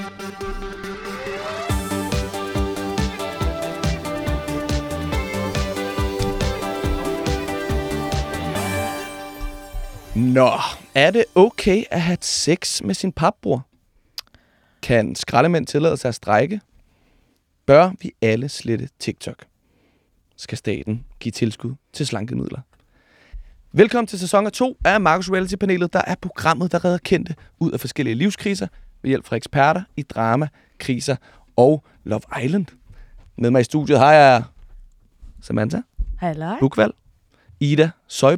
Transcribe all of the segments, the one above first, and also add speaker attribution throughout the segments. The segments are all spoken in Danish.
Speaker 1: Nå, er det okay at have sex med sin papbror? Kan skraldemænd tillade sig at strække? Bør vi alle slette TikTok? Skal staten give tilskud til slankemidler? Velkommen til sæson 2 af Marcus Reality-panelet, der er programmet, der redder kendte ud af forskellige livskriser ved hjælp fra eksperter i drama, kriser og Love Island. Med mig i studiet har jeg Samantha
Speaker 2: Halløj.
Speaker 1: Bukvald, Ida Søj,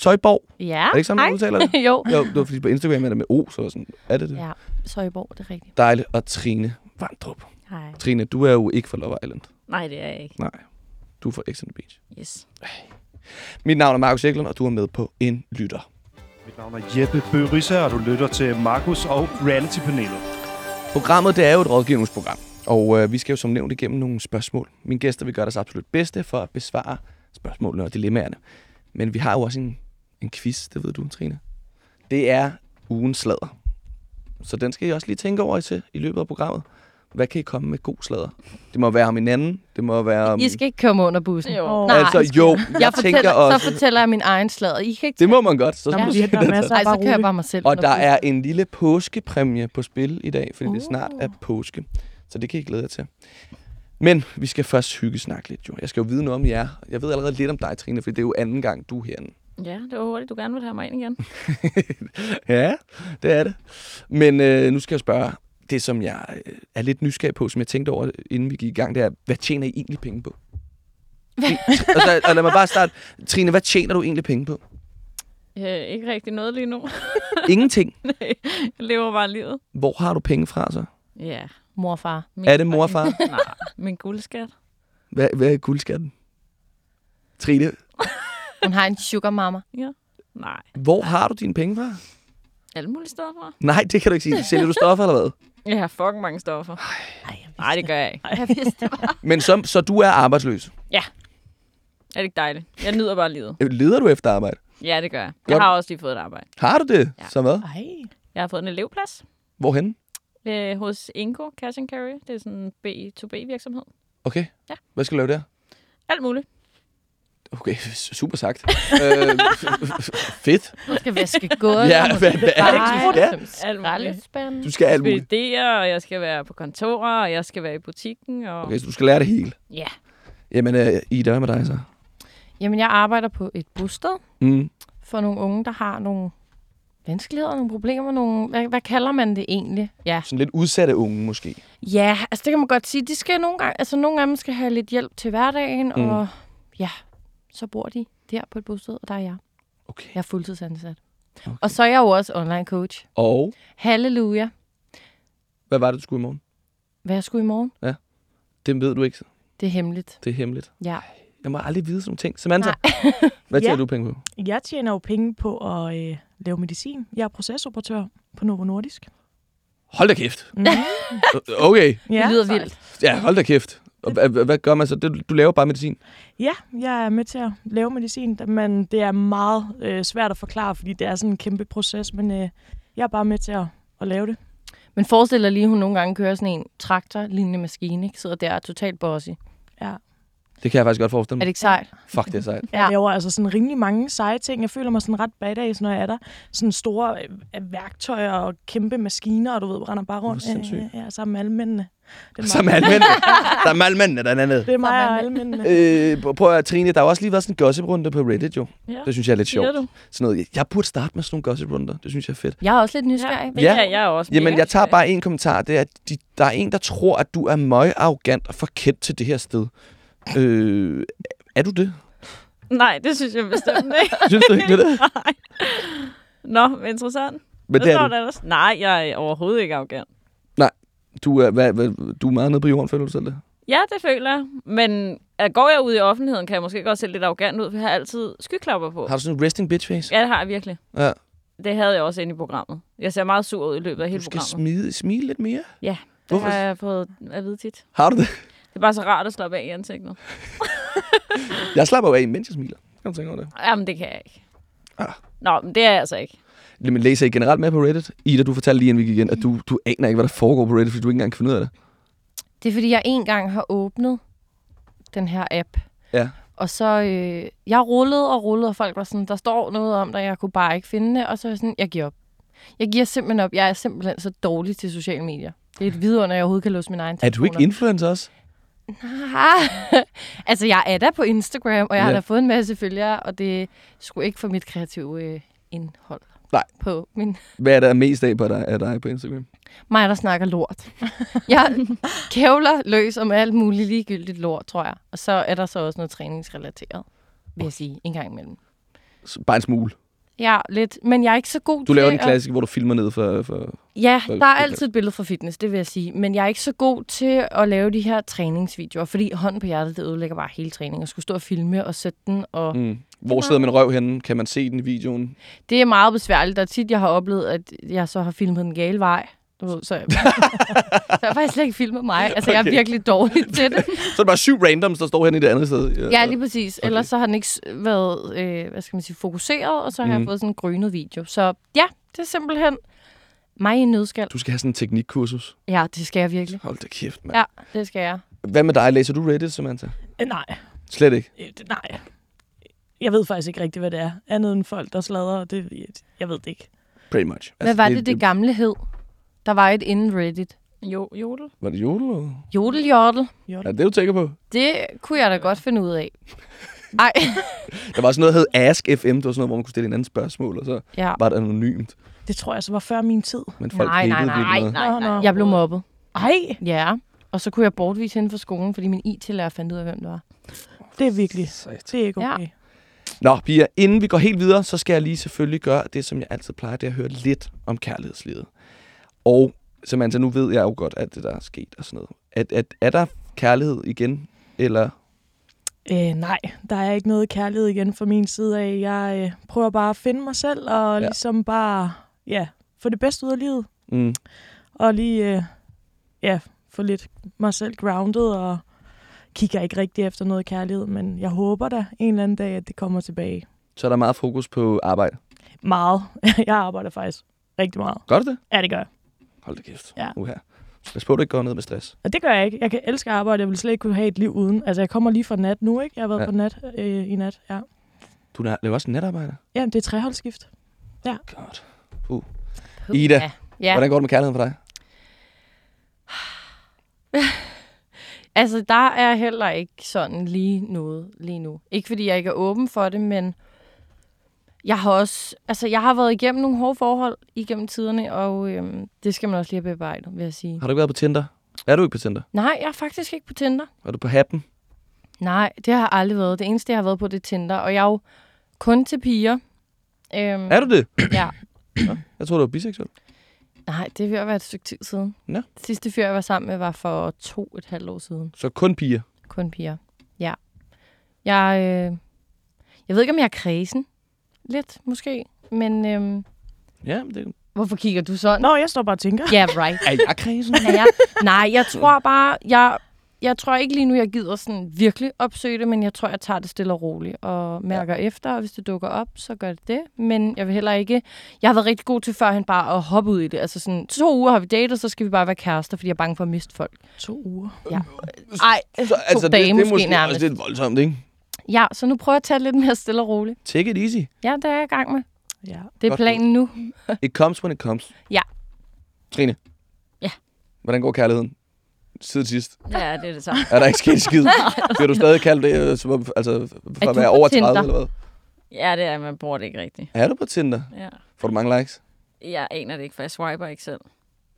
Speaker 1: Søjborg.
Speaker 2: Ja,
Speaker 1: Er det ikke sådan, man udtaler det?
Speaker 2: jo.
Speaker 1: Jo, det var fordi på Instagram er det med O, så sådan, er det det?
Speaker 2: Ja, Søjborg, det er rigtigt.
Speaker 1: Dejligt. Og Trine Vandrup.
Speaker 2: Hej.
Speaker 1: Trine, du er jo ikke fra Love Island.
Speaker 3: Nej, det er jeg ikke.
Speaker 1: Nej, du er fra X on the Beach.
Speaker 3: Yes.
Speaker 1: Mit navn er Markus Eklund, og du er med på En Lytter.
Speaker 4: Mit navn er Jeppe Bøgerisse, og du lytter til Markus og Reality-panelet.
Speaker 1: Programmet det er jo et rådgivningsprogram, og øh, vi skal jo som nævnt igennem nogle spørgsmål. Mine gæster vil gøre deres absolut bedste for at besvare spørgsmålene og dilemmaerne. Men vi har jo også en, en quiz, det ved du, Trine. Det er ugens slader. Så den skal I også lige tænke over til i løbet af programmet. Hvad kan I komme med god sladder? Det må være om hinanden. Det må være om...
Speaker 2: I skal ikke komme under bussen.
Speaker 3: Jo.
Speaker 2: Nej,
Speaker 1: altså, jo, jeg,
Speaker 2: jeg fortæller,
Speaker 1: tænker også...
Speaker 2: Så fortæller jeg min egen slader. I kan ikke
Speaker 1: Det må man godt. Så du
Speaker 2: Ja,
Speaker 1: sige
Speaker 5: der er
Speaker 1: det.
Speaker 5: masser.
Speaker 2: Nej, så kører jeg bare mig selv.
Speaker 1: Og der
Speaker 2: bussen.
Speaker 1: er en lille påskepræmie på spil i dag, fordi det
Speaker 2: Uh.
Speaker 1: snart er påske. Så det kan I glæde jer til. Men vi skal først hygge snakke lidt, jo. Jeg skal jo vide noget om jer. Jeg ved allerede lidt om dig, Trine, for det er jo anden gang, du er herinde.
Speaker 3: Ja, det var hurtigt. Du gerne vil have mig ind igen.
Speaker 1: ja, det er det. Men øh, nu skal jeg spørge, det som jeg øh, er lidt nysgerrig på, som jeg tænkte over, inden vi gik i gang, det er, hvad tjener I egentlig penge på? altså, og lad mig bare starte. Trine, hvad tjener du egentlig penge på?
Speaker 3: Øh, ikke rigtig noget lige nu.
Speaker 1: Ingenting.
Speaker 3: Nej, jeg lever bare livet.
Speaker 1: Hvor har du penge fra så?
Speaker 3: Ja.
Speaker 2: Mor og far.
Speaker 3: Min
Speaker 1: Er det mor og far?
Speaker 3: Nej, min guldskat.
Speaker 1: Hvad, hvad er guldskatten? Trine,
Speaker 2: Hun har en sugar mama.
Speaker 3: Nej,
Speaker 1: hvor har du dine penge fra?
Speaker 3: Alle mulige stoffer.
Speaker 1: Nej, det kan du ikke sige. Sælger du stoffer eller hvad?
Speaker 3: Jeg har fucking mange stoffer.
Speaker 2: Ej,
Speaker 3: Nej, det gør jeg ikke.
Speaker 2: Jeg vidste det bare.
Speaker 1: Men så, så du er arbejdsløs.
Speaker 3: Er det ikke dejligt? Jeg nyder bare livet.
Speaker 1: Leder du efter arbejde?
Speaker 3: Ja, det gør jeg.
Speaker 1: Gør
Speaker 3: Jeg
Speaker 1: du?
Speaker 3: har også lige fået et arbejde.
Speaker 1: Har du det?
Speaker 3: Ja.
Speaker 1: Så hvad?
Speaker 5: Ej.
Speaker 3: Jeg har fået en elevplads
Speaker 1: Hvorhen?
Speaker 3: øh, hos Inco Cash and Carry. Det er sådan en B2B virksomhed.
Speaker 1: Okay.
Speaker 3: Ja.
Speaker 1: Hvad skal du lave der?
Speaker 3: Alt muligt.
Speaker 1: Okay, super sagt. øh, fedt.
Speaker 2: Hun skal vaske gulv.
Speaker 1: Ja, hvad- hvad er det, du skal
Speaker 3: Alt muligt.
Speaker 2: skraldespande.
Speaker 1: Du skal alt muligt.
Speaker 3: Og jeg skal være på kontorer, og jeg skal være i butikken. Og...
Speaker 1: Okay, så du skal lære det hele.
Speaker 3: Ja.
Speaker 1: Jamen, uh, Ida, hvad med dig så?
Speaker 2: Jamen, jeg arbejder på et bosted
Speaker 1: Mm.
Speaker 2: for nogle unge, der har nogle vanskeligheder, nogle problemer, nogle... Hvad, hvad kalder man det egentlig? Ja.
Speaker 1: Sådan lidt udsatte unge, måske.
Speaker 2: Ja, altså det kan man godt sige. De skal nogle gange, altså nogle af dem skal have lidt hjælp til hverdagen,
Speaker 1: mm.
Speaker 2: og ja, så bor de der på et bosted, og der er jeg.
Speaker 1: Okay.
Speaker 2: Jeg er fuldtidsansat.
Speaker 1: Okay.
Speaker 2: Og så er jeg jo også online coach.
Speaker 1: Og
Speaker 2: Halleluja.
Speaker 1: hvad var det, du skulle i morgen?
Speaker 2: Hvad jeg skulle i morgen?
Speaker 1: Det ved du ikke.
Speaker 2: Det er hemmeligt.
Speaker 1: Det er hemmeligt.
Speaker 2: Ja.
Speaker 1: Jeg må aldrig vide sådan nogle ting. Samantha,
Speaker 2: Nej.
Speaker 1: hvad tjener
Speaker 5: Ja.
Speaker 1: du penge på?
Speaker 5: Jeg tjener jo penge på at øh, lave medicin. Jeg er procesoperatør på Novo Nordisk.
Speaker 1: Hold da kæft.
Speaker 5: Mm.
Speaker 1: Okay.
Speaker 2: Det lyder vildt.
Speaker 1: Ja, hold da kæft. Og hvad, gør man så? Du, laver bare medicin?
Speaker 5: Ja, jeg er med til at lave medicin, men det er meget øh, svært at forklare, fordi det er sådan en kæmpe proces, men øh, jeg er bare med til at, at lave det.
Speaker 2: Men forestil dig lige, at hun nogle gange kører sådan en traktor-lignende maskine, ikke? Sidder der og er totalt bossy.
Speaker 5: Ja.
Speaker 1: Det kan jeg faktisk godt forestille
Speaker 2: Er
Speaker 1: mig.
Speaker 2: det ikke sejt?
Speaker 1: Fuck, det er sejt.
Speaker 5: Jeg
Speaker 2: Ja.
Speaker 5: laver altså sådan rimelig mange seje ting. Jeg føler mig sådan ret badass, når jeg er der. Sådan store øh, værktøjer og kæmpe maskiner, og du ved, render bare rundt øh, ja, sammen med alle mændene. Det er
Speaker 1: Som alle mændene. Der er med alle mændene, der er andet.
Speaker 5: Det er mig og.
Speaker 1: Øh, prøv at Trine, der har også lige været sådan en gossip-runde på Reddit, jo.
Speaker 3: Ja.
Speaker 1: Det synes jeg er lidt sjovt.
Speaker 3: Du?
Speaker 1: Sådan noget. Jeg burde starte med sådan nogle gossip-runder. Det synes jeg er fedt.
Speaker 2: Jeg er også lidt nysgerrig.
Speaker 1: Ja.
Speaker 3: ja. jeg er også
Speaker 1: Jamen, jeg tager bare en kommentar. Det er, at de, der er en, der tror, at du er møg arrogant og forkendt til det her sted. Øh, er du det?
Speaker 3: Nej, det synes jeg bestemt ikke.
Speaker 1: Synes du ikke det? er det?
Speaker 3: Nej. Nå, interessant.
Speaker 1: Men
Speaker 3: Hvad
Speaker 1: det
Speaker 3: står
Speaker 1: er
Speaker 3: der ellers? Nej, jeg er overhovedet ikke arrogant.
Speaker 1: Du. Er, hvad, hvad, du er meget nede på jorden, føler du selv det?
Speaker 3: Ja, det føler jeg. Men at går jeg ud i offentligheden, kan jeg måske godt se lidt arrogant ud, for jeg har altid skyklapper på.
Speaker 1: Har du sådan en resting bitch face?
Speaker 3: Ja, det har jeg virkelig.
Speaker 1: Ja.
Speaker 3: Det havde jeg også inde i programmet. Jeg ser meget sur ud i løbet af hele
Speaker 1: Du skal
Speaker 3: programmet.
Speaker 1: smide, smile lidt mere.
Speaker 3: Ja, det
Speaker 1: Hvorfor?
Speaker 3: har jeg fået at vide tit.
Speaker 1: Har du det?
Speaker 3: Det er bare så rart at slappe af i ansigtet.
Speaker 1: Jeg slapper jo af, mens jeg smiler. Kan du tænke over det?
Speaker 3: Jamen, det kan jeg ikke.
Speaker 1: Ah.
Speaker 3: Nå, men det er jeg altså ikke.
Speaker 1: Læser I generelt med på Reddit? Ida, du fortalte lige, inden vi gik ind, at du, du aner ikke, hvad der foregår på Reddit, fordi du ikke engang kan finde ud af det.
Speaker 2: Det er, fordi jeg en gang har åbnet den her app.
Speaker 1: Ja.
Speaker 2: Og så, øh, jeg rullede og rullede, og folk var sådan, der står noget om dig, jeg kunne bare ikke finde det. Og så var jeg sådan, jeg giver op. Jeg giver simpelthen op. Jeg er simpelthen så dårlig til sociale medier. Det er et vidunder, jeg overhovedet kan låse min egen
Speaker 1: Er du ikke influencer også?
Speaker 2: Ah, altså, jeg er da på Instagram, og jeg har
Speaker 1: Ja.
Speaker 2: da fået en masse følgere, og det skulle ikke for mit kreative øh, indhold.
Speaker 1: Nej.
Speaker 2: På min...
Speaker 1: Hvad er der mest af på dig, af dig på Instagram?
Speaker 2: Mig, der snakker lort. jeg kævler løs om alt muligt ligegyldigt lort, tror jeg. Og så er der så også noget træningsrelateret, vil jeg sige, en gang imellem.
Speaker 1: Bare en smule.
Speaker 2: Ja, lidt. Men jeg er ikke så god
Speaker 1: Du
Speaker 2: til
Speaker 1: laver den
Speaker 2: at-
Speaker 1: klassiske, hvor du filmer ned for... for
Speaker 2: Ja,
Speaker 1: For-
Speaker 2: der er altid et billede fra fitness, det vil jeg sige. Men jeg er ikke så god til at lave de her træningsvideoer, fordi hånden på hjertet, det ødelægger bare hele træningen. At skulle stå og filme og sætte den. Og
Speaker 1: mm. Hvor sidder min røv henne? Kan man se den i videoen?
Speaker 2: Det er meget besværligt. Der er tit, jeg har oplevet, at jeg så har filmet den gale vej. Du ved, så, så jeg har faktisk slet ikke filmet mig. Altså, jeg er
Speaker 1: Okay.
Speaker 2: virkelig dårlig til det.
Speaker 1: Så er det bare syv randoms, der står henne i det andet sted.
Speaker 2: Ja, lige præcis.
Speaker 1: Okay.
Speaker 2: Ellers så har den ikke været, øh, hvad skal man sige, fokuseret, og så har mm.
Speaker 1: Mhm.
Speaker 2: jeg fået sådan en grynet video. Så ja, det er simpelthen mig i en nødskal.
Speaker 1: Du skal have sådan en teknikkursus.
Speaker 2: Ja, det skal jeg virkelig.
Speaker 1: Hold da kæft, mand.
Speaker 2: Ja, det skal jeg.
Speaker 1: Hvad med dig? Læser du Reddit, Samantha?
Speaker 5: Øh, nej,
Speaker 1: Slet ikke.
Speaker 5: øh, det- nej. Jeg ved faktisk ikke rigtigt, hvad det er. Andet end folk, der sladrer. Det, jeg, jeg ved det ikke.
Speaker 1: Pretty much.
Speaker 2: Hvad var det, det gamle hed? Der var et inden Reddit.
Speaker 3: Jo, jodel.
Speaker 1: Var det jodel? eller?
Speaker 2: Jodeljodel.
Speaker 1: Er det du tænker på?
Speaker 2: Det kunne jeg da godt finde ud af. Ej,
Speaker 1: Der var sådan noget, der hed Ask FM. Det var sådan noget, hvor man kunne stille en anden spørgsmål, og så
Speaker 2: ja.
Speaker 1: var det anonymt.
Speaker 5: Det tror jeg så var før min tid.
Speaker 1: Men folk
Speaker 2: Nej, nej, nej, nej.
Speaker 5: Nå, nå.
Speaker 2: Jeg blev mobbet.
Speaker 5: Ej,
Speaker 2: Ja. Og så kunne jeg bortvise hende fra skolen, fordi min IT-lærer fandt ud af, hvem det var.
Speaker 5: det er virkelig. Det er ikke
Speaker 2: Ja.
Speaker 5: okay.
Speaker 1: Nå, Pia, inden vi går helt videre, så skal jeg lige selvfølgelig gøre det, som jeg altid plejer, det er at høre lidt om kærlighedslivet. Og Samantha, nu ved jeg jo godt, at det der er sket og sådan noget. At, at, er der kærlighed igen, eller
Speaker 5: Øh, nej, der er ikke noget kærlighed igen fra min side af. Jeg øh, prøver bare at finde mig selv og
Speaker 1: ja.
Speaker 5: ligesom bare ja, få det bedste ud af livet.
Speaker 1: mm,
Speaker 5: Og lige øh, ja, få lidt mig selv grounded og kigger ikke rigtig efter noget kærlighed, men jeg håber da en eller anden dag, at det kommer tilbage.
Speaker 1: så er der meget fokus på arbejde.
Speaker 5: Meget. jeg arbejder faktisk rigtig meget.
Speaker 1: Gør du det?
Speaker 5: Ja, det gør jeg.
Speaker 1: Hold da kæft.
Speaker 5: Ja.
Speaker 1: Uha. Så pas på, at du ikke går ned med stress.
Speaker 5: Og det gør jeg ikke. Jeg kan elske at arbejde. Jeg vil slet ikke kunne have et liv uden. Altså, jeg kommer lige fra nat nu, ikke? Jeg har været
Speaker 1: Ja.
Speaker 5: ja. på nat øh, i nat, ja.
Speaker 1: Du er laver også netarbejder.
Speaker 5: Ja, det er treholdsskift.
Speaker 1: Godt. Ida,
Speaker 2: Ja. ja.
Speaker 1: hvordan går det med kærligheden for dig?
Speaker 2: Altså, der er heller ikke sådan lige noget lige nu. Ikke fordi jeg ikke er åben for det, men jeg har også, altså jeg har været igennem nogle hårde forhold igennem tiderne, og øhm, det skal man også lige have bearbejdet, vil jeg sige.
Speaker 1: Har du ikke været på Tinder? Er du ikke på Tinder?
Speaker 2: Nej, jeg er faktisk ikke på Tinder.
Speaker 1: Er du på Happen?
Speaker 2: Nej, det har jeg aldrig været. Det eneste, jeg har været på, det er Tinder, og jeg er jo kun til piger. Øhm,
Speaker 1: Er du det?
Speaker 2: Ja.
Speaker 1: Jeg tror, du var biseksuel.
Speaker 2: Nej, det at være et stykke tid siden.
Speaker 1: Nå.
Speaker 2: Sidste fyr, jeg var sammen med, var for to et halvt år siden.
Speaker 1: Så kun piger.
Speaker 2: Kun piger. Ja. Jeg, øh, jeg ved ikke, om jeg er kredsen. Lidt, måske. Men øhm,
Speaker 1: Ja, det
Speaker 2: hvorfor kigger du sådan?
Speaker 5: Nå, jeg står bare og tænker.
Speaker 2: Ja, yeah, right.
Speaker 1: er jeg kredsen.
Speaker 2: Er jeg? Nej, jeg tror bare, jeg, jeg tror ikke lige nu, jeg gider sådan virkelig opsøge det, men jeg tror, jeg tager det stille og roligt og mærker ja. efter, og hvis det dukker op, så gør det det. Men jeg vil heller ikke... Jeg har været rigtig god til førhen bare at hoppe ud i det. Altså sådan, to uger har vi datet, så skal vi bare være kærester, fordi jeg er bange for at miste folk.
Speaker 5: To uger.
Speaker 2: Ja. Ej,
Speaker 1: Så, altså, det,
Speaker 2: dage
Speaker 1: det er
Speaker 2: måske
Speaker 1: måske
Speaker 2: nærmest.
Speaker 1: også lidt voldsomt, ikke?
Speaker 2: Ja, så nu prøver jeg at tage lidt mere stille og roligt.
Speaker 1: Take it easy.
Speaker 2: Ja, det er jeg i gang med.
Speaker 5: Ja.
Speaker 2: Det er
Speaker 1: Godt
Speaker 2: planen nu.
Speaker 1: It comes when it comes.
Speaker 2: Ja.
Speaker 1: Trine.
Speaker 3: Ja.
Speaker 1: Hvordan går kærligheden? Siden sidst.
Speaker 3: Ja, det er det samme.
Speaker 1: Er der ikke sket skid? Bliver du stadig kaldt det, øh, som om- altså, for
Speaker 2: Er
Speaker 1: at være over 30
Speaker 2: Tinder?
Speaker 1: eller hvad?
Speaker 3: Ja, det er, man bruger det ikke rigtigt.
Speaker 1: Er du på Tinder?
Speaker 3: Ja.
Speaker 1: Får du mange likes?
Speaker 3: Jeg aner det ikke, for jeg swiper ikke selv.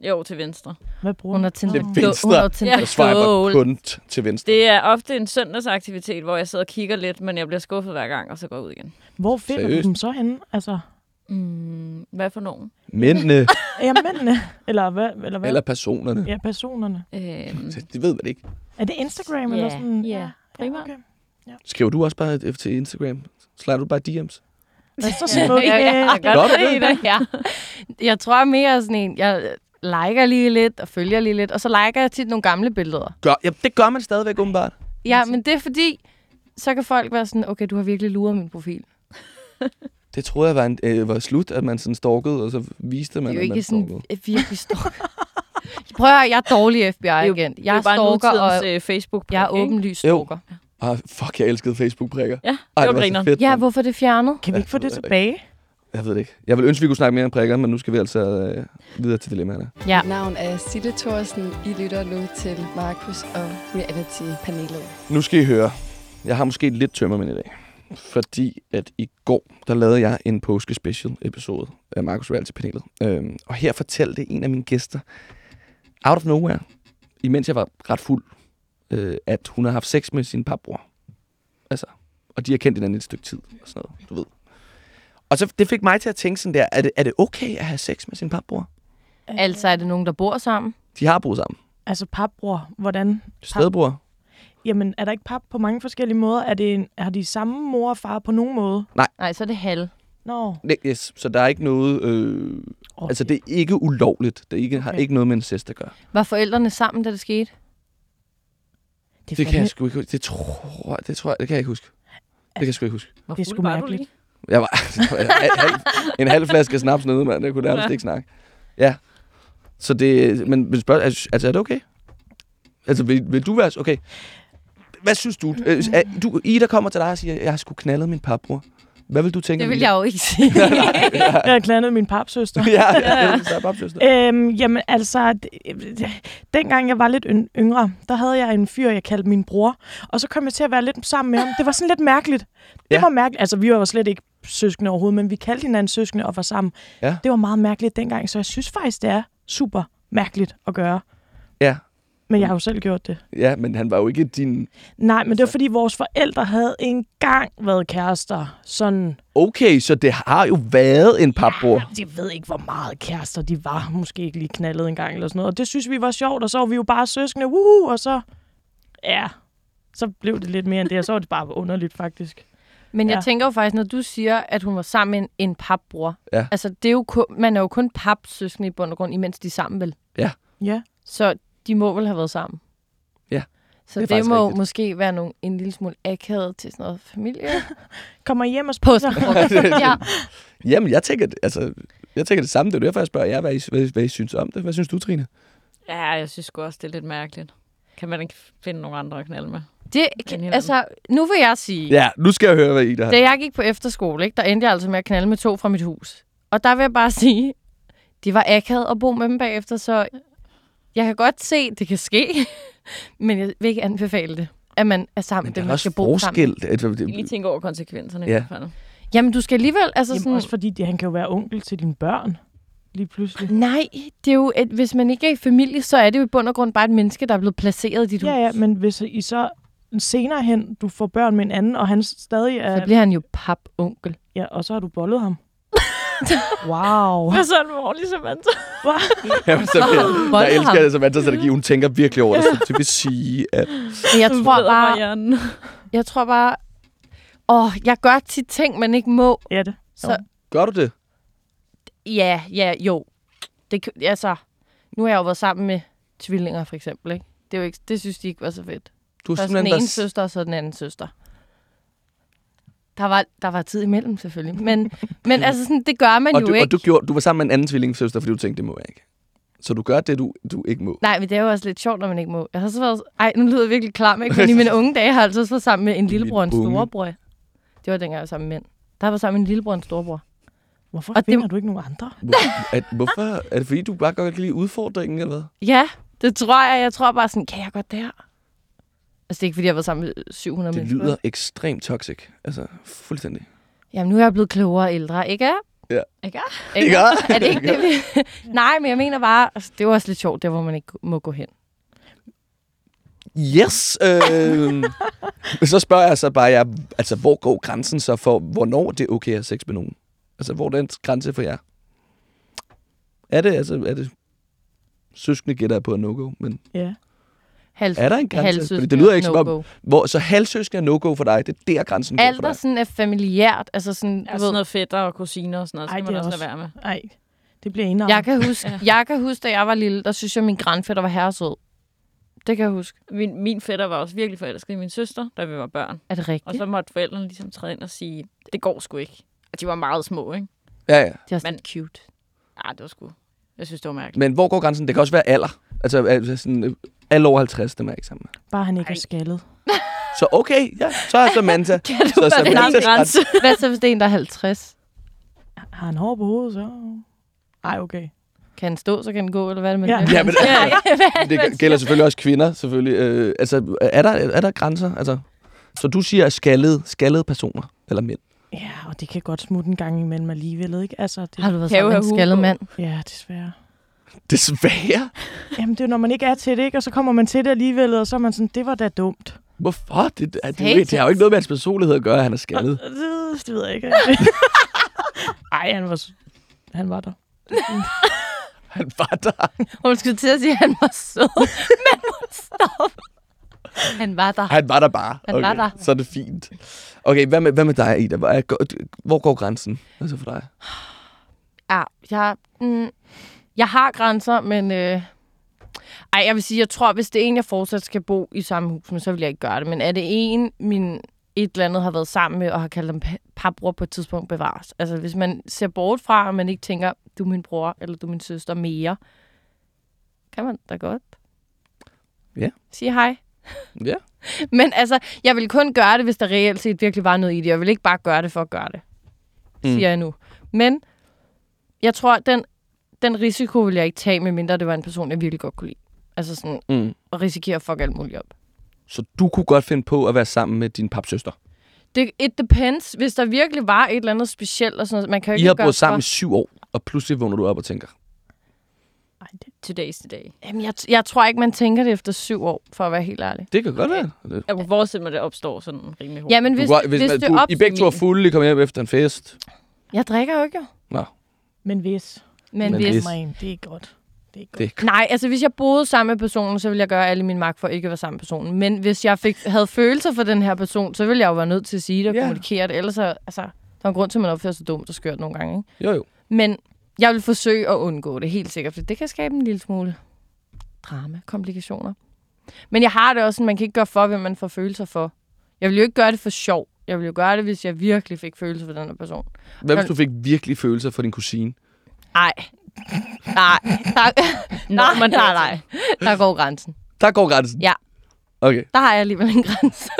Speaker 3: Jo, til venstre.
Speaker 5: Hvad bruger
Speaker 2: Hun
Speaker 5: du?
Speaker 2: har Tinder.
Speaker 1: Det er venstre.
Speaker 2: Hun har Tinder.
Speaker 3: Ja.
Speaker 1: Jeg swiper kun t- til venstre.
Speaker 3: Det er ofte en søndagsaktivitet, hvor jeg sidder og kigger lidt, men jeg bliver skuffet hver gang, og så går jeg ud igen.
Speaker 5: Hvor finder
Speaker 1: Seriøst?
Speaker 5: du dem så henne? Altså,
Speaker 3: Mm, hvad for nogen?
Speaker 1: Mændene
Speaker 5: er mændene? Eller hvad? Eller, hvad?
Speaker 1: eller personerne.
Speaker 5: Ja, personerne.
Speaker 3: Øhm,
Speaker 1: Det ved man ikke.
Speaker 5: Er det Instagram
Speaker 3: Ja,
Speaker 5: eller sådan?
Speaker 3: ja, primært.
Speaker 5: okay.
Speaker 1: Skriver du også bare et- til Instagram? Slider du bare DM's?
Speaker 5: Hvad så smukke?
Speaker 2: Ja, ja, ja.
Speaker 1: Du det?
Speaker 2: ja. Jeg tror mere er sådan en, jeg liker lige lidt og følger lige lidt, og så liker jeg tit nogle gamle billeder.
Speaker 1: Gør, ja, det gør man stadigvæk åbenbart.
Speaker 2: Ja, men det er fordi, så kan folk være sådan, okay, du har virkelig luret min profil.
Speaker 1: Det troede jeg var, en, øh, var slut, at man sådan stalkede, og så viste
Speaker 2: Det
Speaker 1: man,
Speaker 2: er jo
Speaker 1: at man
Speaker 2: ikke sådan
Speaker 1: stalkede.
Speaker 2: virkelig stalker. Prøv at høre, jeg er dårlig FBI-agent.
Speaker 3: det er
Speaker 2: Jeg
Speaker 3: jo bare
Speaker 2: stalker, og
Speaker 3: øh, facebook
Speaker 2: jeg er åbenlyst
Speaker 1: Jo.
Speaker 2: stalker.
Speaker 1: Ah, fuck, jeg elskede Facebook-prikker.
Speaker 3: Ja,
Speaker 1: Ej,
Speaker 3: det var
Speaker 1: det var så fedt.
Speaker 2: Ja, hvorfor er det fjernet?
Speaker 5: Kan vi
Speaker 1: Ja,
Speaker 5: ikke få
Speaker 1: det
Speaker 5: det tilbage?
Speaker 1: Jeg ved det ikke. Jeg vil ønske, vi kunne snakke mere om prikker, men nu skal vi altså øh, videre til dilemmaerne.
Speaker 2: Ja.
Speaker 6: Navn er Sille Thorsen. I lytter nu til Markus og Reality-panelet.
Speaker 1: Nu skal I høre. Jeg har måske lidt tømmermænd i dag. Fordi at i går, der lavede jeg en påske special episode af Markus Reality panelet. Øhm, og her fortalte en af mine gæster, out of nowhere, imens jeg var ret fuld, øh, at hun har haft sex med sin papbror. Altså, og de har kendt hinanden et stykke tid, og sådan noget, du ved. Og så det fik mig til at tænke sådan der, er det, er det okay at have sex med sin papbror?
Speaker 2: Altså, er det nogen, der bor sammen?
Speaker 1: De har boet sammen.
Speaker 5: Altså papbror, hvordan?
Speaker 1: Stedbror.
Speaker 5: Jamen, er der ikke pap på mange forskellige måder? Er det en, har de samme mor og far på nogen måde?
Speaker 2: Nej, så er det halv.
Speaker 5: Nå.
Speaker 1: Nej, Yes, så der er ikke noget... Øh,
Speaker 5: Oh,
Speaker 1: altså, det er ikke ulovligt. Det er ikke, har
Speaker 5: Okay.
Speaker 1: ikke noget med incest at gøre.
Speaker 2: Var forældrene sammen, da det skete?
Speaker 5: det,
Speaker 1: Det kan jeg sgu ikke huske. Det tror, det tror jeg, det kan jeg ikke huske. Det kan jeg sgu ikke huske.
Speaker 3: Hvor
Speaker 5: Det er sgu mærkeligt.
Speaker 1: Jeg var, var halv, en halv flaske snaps nede, mand. Jeg kunne nærmest
Speaker 3: Ja.
Speaker 1: ikke snakke. Ja. Så det... Men, spørg, altså, altså, er det okay? Altså, vil, vil du være... Okay. Hvad synes du? Øh, er, du Ida kommer til dig og siger, jeg har sgu knaldet min papbror. Hvad vil du tænke?
Speaker 2: Det vil jeg jo ikke sige.
Speaker 5: Jeg har klandet min papsøster.
Speaker 1: ja, ja, ja. Er papsøster.
Speaker 5: Øhm, jamen altså, dengang jeg var lidt yng- yngre, der havde jeg en fyr, jeg kaldte min bror. Og så kom jeg til at være lidt sammen med ham. Det var sådan lidt mærkeligt. Det
Speaker 1: Ja.
Speaker 5: var mærkeligt. Altså, vi var jo slet ikke søskende overhovedet, men vi kaldte hinanden søskende og var sammen.
Speaker 1: Ja.
Speaker 5: Det var meget mærkeligt dengang, så jeg synes faktisk, det er super mærkeligt at gøre.
Speaker 1: Ja.
Speaker 5: Men jeg har jo selv gjort det.
Speaker 1: Ja, men han var jo ikke din...
Speaker 5: Nej, men det var fordi, vores forældre havde engang været kærester. Sådan,
Speaker 1: Okay, så det har jo været en papbror.
Speaker 5: jeg ved ikke, hvor meget kærester de var. Måske ikke lige knaldet en gang eller sådan noget. Og det synes vi var sjovt, og så var vi jo bare søskende. Woohoo, og så, ja, så blev det lidt mere end det, og så var det bare underligt faktisk.
Speaker 2: Men jeg
Speaker 5: Ja.
Speaker 2: tænker jo faktisk, når du siger, at hun var sammen med en, en papbror.
Speaker 1: Ja.
Speaker 2: Altså, det er jo kun, man er jo kun papsøskende i bund og grund, imens de er sammen vel.
Speaker 5: Ja,
Speaker 2: Så de må vel have været sammen.
Speaker 1: Ja,
Speaker 2: Så
Speaker 1: det
Speaker 2: det, må
Speaker 1: rigtigt.
Speaker 2: måske være nogle, en lille smule akavet til sådan noget familie.
Speaker 5: kommer hjem og spiser.
Speaker 2: Ja.
Speaker 1: Jamen, jeg tænker, altså, jeg tænker det samme. Det er jo derfor, jeg spørger jer, hvad I, hvad, hvad I synes om det. Hvad synes du, Trine?
Speaker 3: Ja, jeg synes også, det er lidt mærkeligt. Kan man ikke finde nogen andre at knalde med?
Speaker 2: Det, altså, nu vil jeg sige,
Speaker 1: Ja, nu skal jeg høre, hvad I der har.
Speaker 2: da jeg gik på efterskole, ikke, der endte jeg altså med at knalde med to fra mit hus. Og der vil jeg bare sige, det var akavet at bo med dem bagefter, så jeg kan godt se, det kan ske, men jeg vil ikke anbefale det, at man er sammen
Speaker 1: er
Speaker 2: man skal bo sammen.
Speaker 1: forskel. Det, det,
Speaker 3: Jeg lige
Speaker 1: det,
Speaker 3: tænke over konsekvenserne.
Speaker 1: Ja.
Speaker 3: i hvert fald.
Speaker 2: Jamen, du skal alligevel, altså
Speaker 5: Jamen,
Speaker 2: sådan...
Speaker 5: også fordi de, han kan jo være onkel til dine børn, lige pludselig.
Speaker 2: Nej, det er jo, et, hvis man ikke er i familie, så er det jo i bund og grund bare et menneske, der er blevet placeret i dit
Speaker 5: Ja,
Speaker 2: hus.
Speaker 5: ja, men hvis I så senere hen, du får børn med en anden, og han stadig er...
Speaker 2: Så bliver han jo paponkel.
Speaker 5: Ja, og så har du bollet ham. wow.
Speaker 3: Hvad så alvorligt, Samantha?
Speaker 1: Jamen, så, jeg, jeg elsker det, Samantha Strategi. Hun tænker virkelig over det. Så det vil sige, at...
Speaker 2: Men jeg tror bare,
Speaker 3: Marianne.
Speaker 2: jeg tror bare, åh, jeg gør tit ting, man ikke må.
Speaker 5: Ja, det.
Speaker 2: Så
Speaker 1: Gør du det?
Speaker 2: ja, ja, jo. Det, altså, nu har jeg jo været sammen med tvillinger, for eksempel, ikke? Det, er jo ikke, det synes de ikke var så fedt.
Speaker 1: Du er
Speaker 2: Først den ene
Speaker 1: der...
Speaker 2: søster, og så den anden søster. Der var, der var tid imellem, selvfølgelig. Men, men altså, sådan, det gør man
Speaker 1: og,
Speaker 2: jo
Speaker 1: du,
Speaker 2: ikke.
Speaker 1: og du, gjorde, du var sammen med en anden tvillingssøster, fordi du tænkte, det må jeg ikke. Så du gør det, du, du ikke må.
Speaker 2: Nej, men det er jo også lidt sjovt, når man ikke må. Jeg har så været... Ej, nu lyder jeg virkelig klam, ikke? Men i mine unge dage har jeg altså også været sammen med en lillebror og en storebror. Det var dengang, jeg var sammen med mænd. Der været sammen med en lillebror og en storebror.
Speaker 5: Hvorfor
Speaker 2: Og
Speaker 5: og
Speaker 2: det-
Speaker 5: finder du ikke nogen andre?
Speaker 1: Hvor, at, hvorfor? Er det fordi, du bare godt kan lide udfordringen, eller hvad?
Speaker 2: Ja, det tror jeg. Jeg tror bare sådan, kan jeg godt det her? Altså, det er ikke, fordi jeg har været sammen med 700
Speaker 1: Det
Speaker 2: mennesker.
Speaker 1: lyder ekstremt toxic. Altså, fuldstændig.
Speaker 2: Jamen, nu er jeg blevet klogere og ældre, ikke?
Speaker 1: Ja.
Speaker 3: Ikke?
Speaker 1: Ikke?
Speaker 2: Er det ikke det, vi... Nej, men jeg mener bare, altså, det er jo også lidt sjovt, der hvor man ikke må gå hen.
Speaker 1: Yes! Øh, så spørger jeg så bare, jer, altså, hvor går grænsen så for, hvornår det er okay at have sex med nogen? Altså, hvor er den grænse for jer? Er det, altså, er det søskende gætter jeg på en no-go, men
Speaker 5: Ja.
Speaker 2: Halv,
Speaker 1: er der en grænse? Fordi det lyder ikke som om, hvor, så halvsøskende er no-go for dig, det er der grænsen går
Speaker 2: Alt,
Speaker 1: for
Speaker 2: der
Speaker 1: dig.
Speaker 2: sådan er familiært, altså sådan,
Speaker 3: Ja,
Speaker 2: du
Speaker 3: sådan
Speaker 2: ved,
Speaker 3: noget fætter og kusiner og sådan noget.
Speaker 5: Ej,
Speaker 3: skal man også lade være med.
Speaker 5: Ej, det bliver enere.
Speaker 2: Jeg kan huske,
Speaker 3: Ja.
Speaker 2: jeg kan huske, da jeg var lille, der synes jeg, min grandfætter var herresød. Det kan jeg huske.
Speaker 3: Min, min fætter var også virkelig forelsket i min søster, da vi var børn.
Speaker 2: Er det
Speaker 3: Og
Speaker 2: rigtigt?
Speaker 3: så måtte forældrene ligesom træde ind og sige, det går sgu ikke. De var meget små, ikke?
Speaker 1: Ja, ja.
Speaker 2: Det er også
Speaker 3: Men-
Speaker 2: cute.
Speaker 3: Ja, det var sgu... Jeg synes, det var mærkeligt.
Speaker 1: Men hvor går grænsen? Det kan også være alder. Altså, altså sådan, øh, alle over 50, dem er jeg ikke sammen med.
Speaker 5: Bare han ikke
Speaker 3: Ej.
Speaker 5: er skaldet.
Speaker 1: Så okay, ja, så er Samantha.
Speaker 3: Kan du
Speaker 1: Så
Speaker 3: være
Speaker 1: Samantha-
Speaker 3: den grænse?
Speaker 2: Hvad så, hvis det er en, der er 50?
Speaker 5: Har han hår på hovedet, så... Ej, okay.
Speaker 2: Kan han stå, så kan han gå, eller hvad er det, man
Speaker 5: Ja.
Speaker 1: Ja, men
Speaker 2: ja, er det,
Speaker 1: gælder selvfølgelig også kvinder, selvfølgelig. Øh, altså, er der, er der grænser? Altså, så du siger skaldede, skaldede personer, eller mænd?
Speaker 5: Ja, og det kan godt smutte en gang imellem alligevel, ikke? Altså, det?
Speaker 2: Har du været sammen med en skaldet mand?
Speaker 5: Ja, desværre.
Speaker 1: Desværre.
Speaker 5: Jamen, det er når man ikke er til det, ikke? Og så kommer man til det alligevel, og så er man sådan, det var da dumt.
Speaker 1: Hvorfor? Det, det, det, det har jo ikke noget med hans personlighed at gøre, at han er skaldet.
Speaker 5: Det, det ved jeg ikke. Ej, han var, han var der.
Speaker 1: Han var der.
Speaker 2: Hun skulle til at sige, at han var sød. Men stop. Han var der.
Speaker 1: Han var der bare.
Speaker 2: Han var der.
Speaker 1: Så er det fint. Okay, hvad med, hvad med dig, Ida? Hvor, er, hvor går grænsen altså for dig?
Speaker 2: Ja, jeg, mm, jeg har grænser, men... Øh, ej, jeg vil sige, jeg tror, hvis det er en, jeg fortsat skal bo i samme hus med, så vil jeg ikke gøre det. Men er det en, min et eller andet har været sammen med og har kaldt dem pa- papbror på et tidspunkt bevares. Altså, hvis man ser bort fra, og man ikke tænker, du er min bror, eller du er min søster mere, kan man da godt.
Speaker 1: Ja.
Speaker 2: Sige hej.
Speaker 1: Ja.
Speaker 2: Men altså, jeg vil kun gøre det, hvis der reelt set virkelig var noget i det. Jeg vil ikke bare gøre det for at gøre det,
Speaker 1: Mm.
Speaker 2: mm. siger jeg nu. Men jeg tror, at den, den risiko vil jeg ikke tage, medmindre det var en person, jeg virkelig godt kunne lide. Altså sådan
Speaker 1: Mm.
Speaker 2: at risikere at fuck alt muligt op.
Speaker 1: Så du kunne godt finde på at være sammen med din papsøster?
Speaker 2: Det, it depends. Hvis der virkelig var et eller andet specielt og sådan noget, man kan jo
Speaker 1: I
Speaker 2: ikke
Speaker 1: har
Speaker 2: gøre
Speaker 1: boet sammen i syv år, og pludselig vågner du op og tænker,
Speaker 5: Ej, det,
Speaker 3: Today's today.
Speaker 2: Jamen, jeg, jeg tror ikke, man tænker det efter syv år, for at være helt ærlig.
Speaker 1: det kan godt være.
Speaker 3: Jeg kunne forestille mig, at det opstår sådan rimelig hurtigt.
Speaker 2: Ja, men
Speaker 1: Du
Speaker 2: hvis,
Speaker 1: kunne, hvis,
Speaker 2: hvis
Speaker 1: hvis
Speaker 2: det
Speaker 1: du,
Speaker 2: op...
Speaker 1: I begge to er fulde, I kommer hjem efter en fest.
Speaker 2: Jeg drikker jo ikke, jo.
Speaker 1: Nå,
Speaker 5: men hvis.
Speaker 2: Men,
Speaker 1: Men
Speaker 2: hvis...
Speaker 1: hvis-
Speaker 5: Mig, det er godt. Det er godt.
Speaker 1: det
Speaker 2: Nej, altså hvis jeg boede sammen med personen, så ville jeg gøre alle min magt for ikke at være sammen med personen. Men hvis jeg fik, havde følelser for den her person, så ville jeg jo være nødt til at sige det og
Speaker 1: Ja.
Speaker 2: kommunikere det. Ellers så, altså, der er en grund til, at man opfører sig dumt og skørt nogle gange. Ikke?
Speaker 1: Jo, jo.
Speaker 2: Men jeg vil forsøge at undgå det, helt sikkert. For det kan skabe en lille smule drama, komplikationer. Men jeg har det også sådan, man kan ikke gøre for, hvad man får følelser for. Jeg vil jo ikke gøre det for sjov. Jeg vil jo gøre det, hvis jeg virkelig fik følelser for den her person.
Speaker 1: Hvad hvis du fik virkelig følelser for din kusine?
Speaker 2: Nej. Nej. Der, nej, nej, nej. Der går grænsen.
Speaker 1: Der går grænsen.
Speaker 2: Ja.
Speaker 1: Okay.
Speaker 2: Der har jeg alligevel en grænse.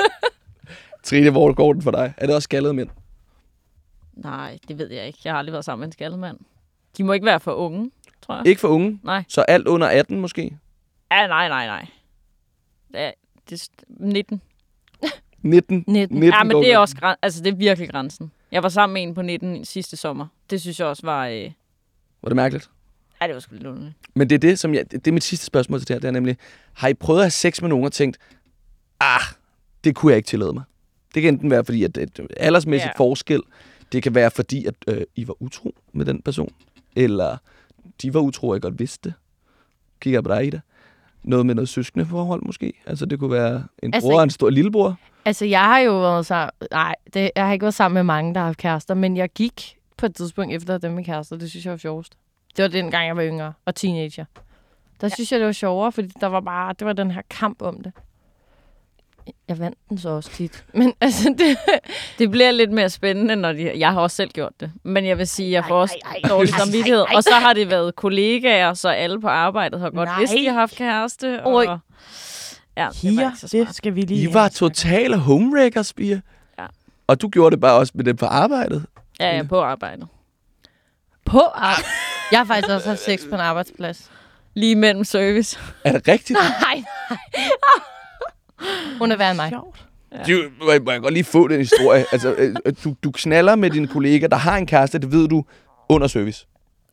Speaker 1: Trine, hvor går den for dig? Er det også skaldede mænd?
Speaker 3: Nej, det ved jeg ikke. Jeg har aldrig været sammen med en skaldet mand. De må ikke være for unge, tror jeg.
Speaker 1: Ikke for unge?
Speaker 3: Nej.
Speaker 1: Så alt under 18 måske?
Speaker 3: Ja, nej, nej, nej. Ja, det er st- 19.
Speaker 1: 19?
Speaker 2: 19.
Speaker 1: 19
Speaker 3: Ja, men det er også græn- altså, det er virkelig grænsen. Jeg var sammen med en på 19 sidste sommer. Det synes jeg også var... Øh...
Speaker 1: Var det mærkeligt?
Speaker 3: Ja, det var sgu lidt underligt.
Speaker 1: Men det er det, som jeg, det er mit sidste spørgsmål til det her, det er nemlig, har I prøvet at have sex med nogen og tænkt, ah, det kunne jeg ikke tillade mig? Det kan enten være, fordi at, at aldersmæssigt
Speaker 3: Ja.
Speaker 1: forskel, det kan være, fordi at øh, I var utro med den person, eller de var utro, og jeg godt vidste det. Kigger jeg på dig, Ida. Noget med noget søskende forhold måske. Altså det kunne være en
Speaker 2: Altså,
Speaker 1: altså, bror og en stor lillebror.
Speaker 2: Altså, jeg har jo været sammen... Nej, det, jeg har ikke været sammen med mange, der har haft kærester, men jeg gik på et tidspunkt efter dem med kærester. Det synes jeg var sjovest. Det var den gang, jeg var yngre og teenager. Der ja. synes jeg, det var sjovere, fordi der var bare... Det var den her kamp om det. Jeg vandt den så også tit. Men altså, det...
Speaker 3: Det bliver lidt mere spændende, når de... Jeg har også selv gjort det. Men jeg vil sige, jeg får også dårlig samvittighed. Og så har det været kollegaer, så alle på arbejdet har godt
Speaker 5: Nej.
Speaker 3: vidst, de har haft kæreste. Og...
Speaker 2: Oj.
Speaker 3: Ja, det var
Speaker 5: Hier,
Speaker 3: ikke så smart.
Speaker 5: det skal vi lige
Speaker 1: I var totale homewreckers, Pia.
Speaker 3: Ja.
Speaker 1: Og du gjorde det bare også med det på arbejdet.
Speaker 3: Ja, ja, på arbejdet.
Speaker 2: På arbejde. Jeg har faktisk også haft sex på en arbejdsplads.
Speaker 3: Lige mellem service.
Speaker 1: Er det rigtigt?
Speaker 2: Nej, nej. Hun er værre end mig.
Speaker 5: Sjovt.
Speaker 1: Du, må jeg- må jeg godt lige få den historie? altså, øh, øh, du, du knaller med din kollega, der har en kæreste, det ved du, under service.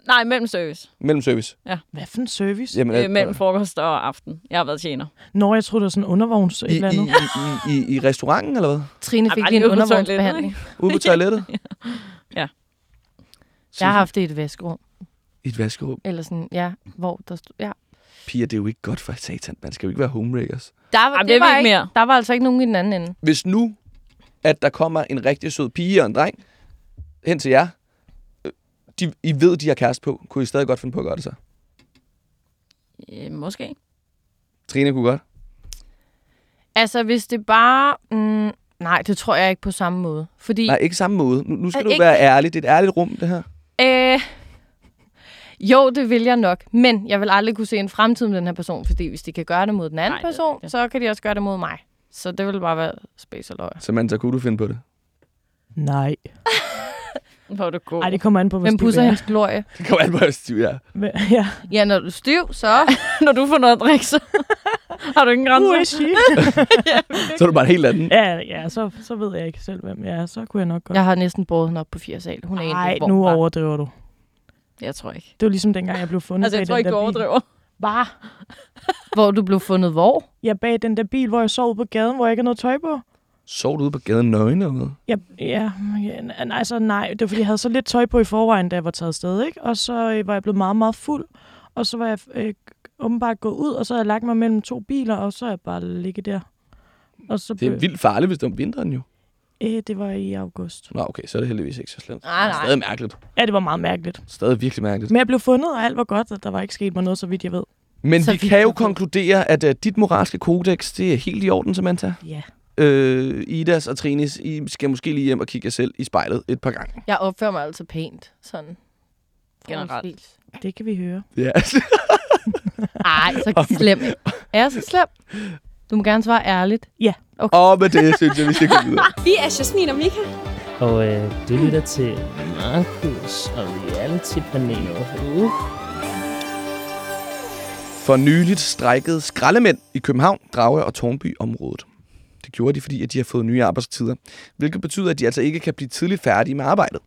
Speaker 3: Nej, mellem service.
Speaker 1: Mellem service.
Speaker 5: Hvad for en service?
Speaker 1: Jamen,
Speaker 3: Øh, mellem frokost og aften. Jeg har været tjener.
Speaker 5: Nå, jeg troede, det var sådan en undervogns et
Speaker 1: i,
Speaker 5: eller
Speaker 1: i,
Speaker 5: andet.
Speaker 1: i, i, I restauranten, eller hvad?
Speaker 2: Trine
Speaker 3: Ej,
Speaker 2: fik
Speaker 3: bare
Speaker 2: lige en
Speaker 3: lige ude på
Speaker 2: undervognsbehandling.
Speaker 1: Ude på toilettet?
Speaker 3: Ja.
Speaker 1: Så,
Speaker 2: Jeg har haft det i et vaskerum.
Speaker 1: I et vaskerum.
Speaker 2: Eller sådan, ja, hvor der stod... Ja.
Speaker 1: Piger, det er jo ikke godt for satan. Man skal jo ikke være homewreckers.
Speaker 2: Der var,
Speaker 3: Jamen,
Speaker 2: det
Speaker 3: det
Speaker 2: var
Speaker 3: ikke mere.
Speaker 2: der var altså ikke nogen i den anden ende.
Speaker 1: Hvis nu, at der kommer en rigtig sød pige og en dreng hen til jer, de, I ved, de har kæreste på, kunne I stadig godt finde på at gøre det så?
Speaker 3: Øh, måske.
Speaker 1: Trine kunne godt.
Speaker 2: Altså, hvis det bare... Mm, Nej, det tror jeg ikke på samme måde. Fordi,
Speaker 1: Nej, ikke samme måde. Nu, nu skal
Speaker 2: Øh,
Speaker 1: du
Speaker 2: ikke-
Speaker 1: være ærlig. Det er et ærligt rum, det her.
Speaker 2: øh, jo, det vil jeg nok. Men jeg vil aldrig kunne se en fremtid med den her person, fordi hvis de kan gøre det mod den anden
Speaker 3: Nej, det er
Speaker 2: person,
Speaker 3: rigtigt.
Speaker 2: så kan de også gøre det mod mig. Så det vil bare være space og løg.
Speaker 1: Samantha, kunne du finde på det?
Speaker 5: Nej.
Speaker 3: Hvor er du god.
Speaker 5: Ej, det kommer an på, hvad
Speaker 2: Hvem pusser hendes glorie?
Speaker 1: Det kommer an på, hvor stiv jeg er.
Speaker 5: Ja.
Speaker 2: Ja, når du er stiv, så...
Speaker 3: Når du får noget at drikke, så har du ingen
Speaker 5: Who
Speaker 3: grænser.
Speaker 5: is she?
Speaker 1: Så er du bare en helt anden.
Speaker 5: ja, ja så, så ved jeg ikke selv, hvem jeg er. Så kunne jeg nok godt.
Speaker 2: Jeg har næsten båret hende op på 80 sal. Hun er
Speaker 5: Nej,
Speaker 2: en, hvor
Speaker 5: nu overdriver du.
Speaker 3: Jeg tror ikke.
Speaker 5: Det var ligesom dengang, jeg blev fundet
Speaker 3: Altså, jeg tror ikke, du overdriver.
Speaker 5: Bare.
Speaker 2: Hvor du blev fundet hvor?
Speaker 5: Jeg bag den der bil, hvor jeg sov på gaden, hvor jeg ikke havde noget tøj på.
Speaker 1: Sov du ude på gaden nøgen eller hvad?
Speaker 5: Ja, ja, ja altså nej, det var fordi, jeg havde så lidt tøj på i forvejen, da jeg var taget afsted, ikke? Og så øh, var jeg blevet meget, meget fuld, og så var jeg øh, åbenbart gået ud, og så havde jeg lagt mig mellem to biler, og så er jeg bare ligget der. Og så
Speaker 1: Det er vildt farligt, hvis det er om vinteren jo.
Speaker 5: øh, det var i august.
Speaker 1: Nå, okay, så er det heldigvis ikke så slemt.
Speaker 2: Nej,
Speaker 1: Det er
Speaker 2: nej.
Speaker 1: Stadig mærkeligt.
Speaker 5: Ja, det var meget mærkeligt.
Speaker 1: Stadig virkelig mærkeligt.
Speaker 5: Men jeg blev fundet, og alt var godt, og der var ikke sket mig noget, så vidt jeg ved.
Speaker 1: Men
Speaker 2: Så
Speaker 1: vi kan jo konkludere, at uh, dit moralske kodex, det er helt i orden, Samantha.
Speaker 5: Ja.
Speaker 1: Øh, Idas og Trinis, I skal måske lige hjem og kigge jer selv i spejlet et par gange.
Speaker 2: Jeg opfører mig altså pænt. Sådan.
Speaker 3: Generelt.
Speaker 5: Det kan vi høre.
Speaker 1: Ja.
Speaker 2: Ej, så slem. Er jeg så slem? Du må gerne svare ærligt.
Speaker 1: og med det synes jeg, vi skal gå videre.
Speaker 7: Vi er Jasmin og Mika.
Speaker 8: Og øh, du lytter til Markus og Reality-panelet. Uh.
Speaker 1: For nyligt strækkede skraldemænd i København, Drage og Tornby området. Det gjorde de, fordi at de har fået nye arbejdstider, hvilket betyder, at de altså ikke kan blive tidligt færdige med arbejdet.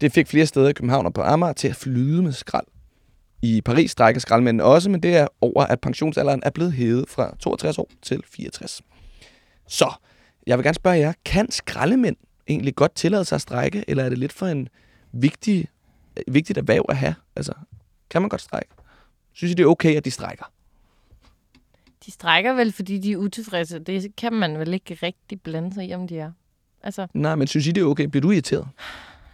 Speaker 1: Det fik flere steder i København og på Amager til at flyde med skrald. I Paris strækker skraldemændene også, men det er over, at pensionsalderen er blevet hævet fra 62 år til 64. Så, jeg vil gerne spørge jer, kan skraldemænd egentlig godt tillade sig at strække, eller er det lidt for en vigtig, vigtigt erhverv at have? Altså, kan man godt strække? Synes I, det er okay, at de strækker?
Speaker 2: De strækker vel, fordi de er utilfredse. Det kan man vel ikke rigtig blande sig i, om de er. Altså,
Speaker 1: Nej, men synes I, det er okay? Bliver du irriteret?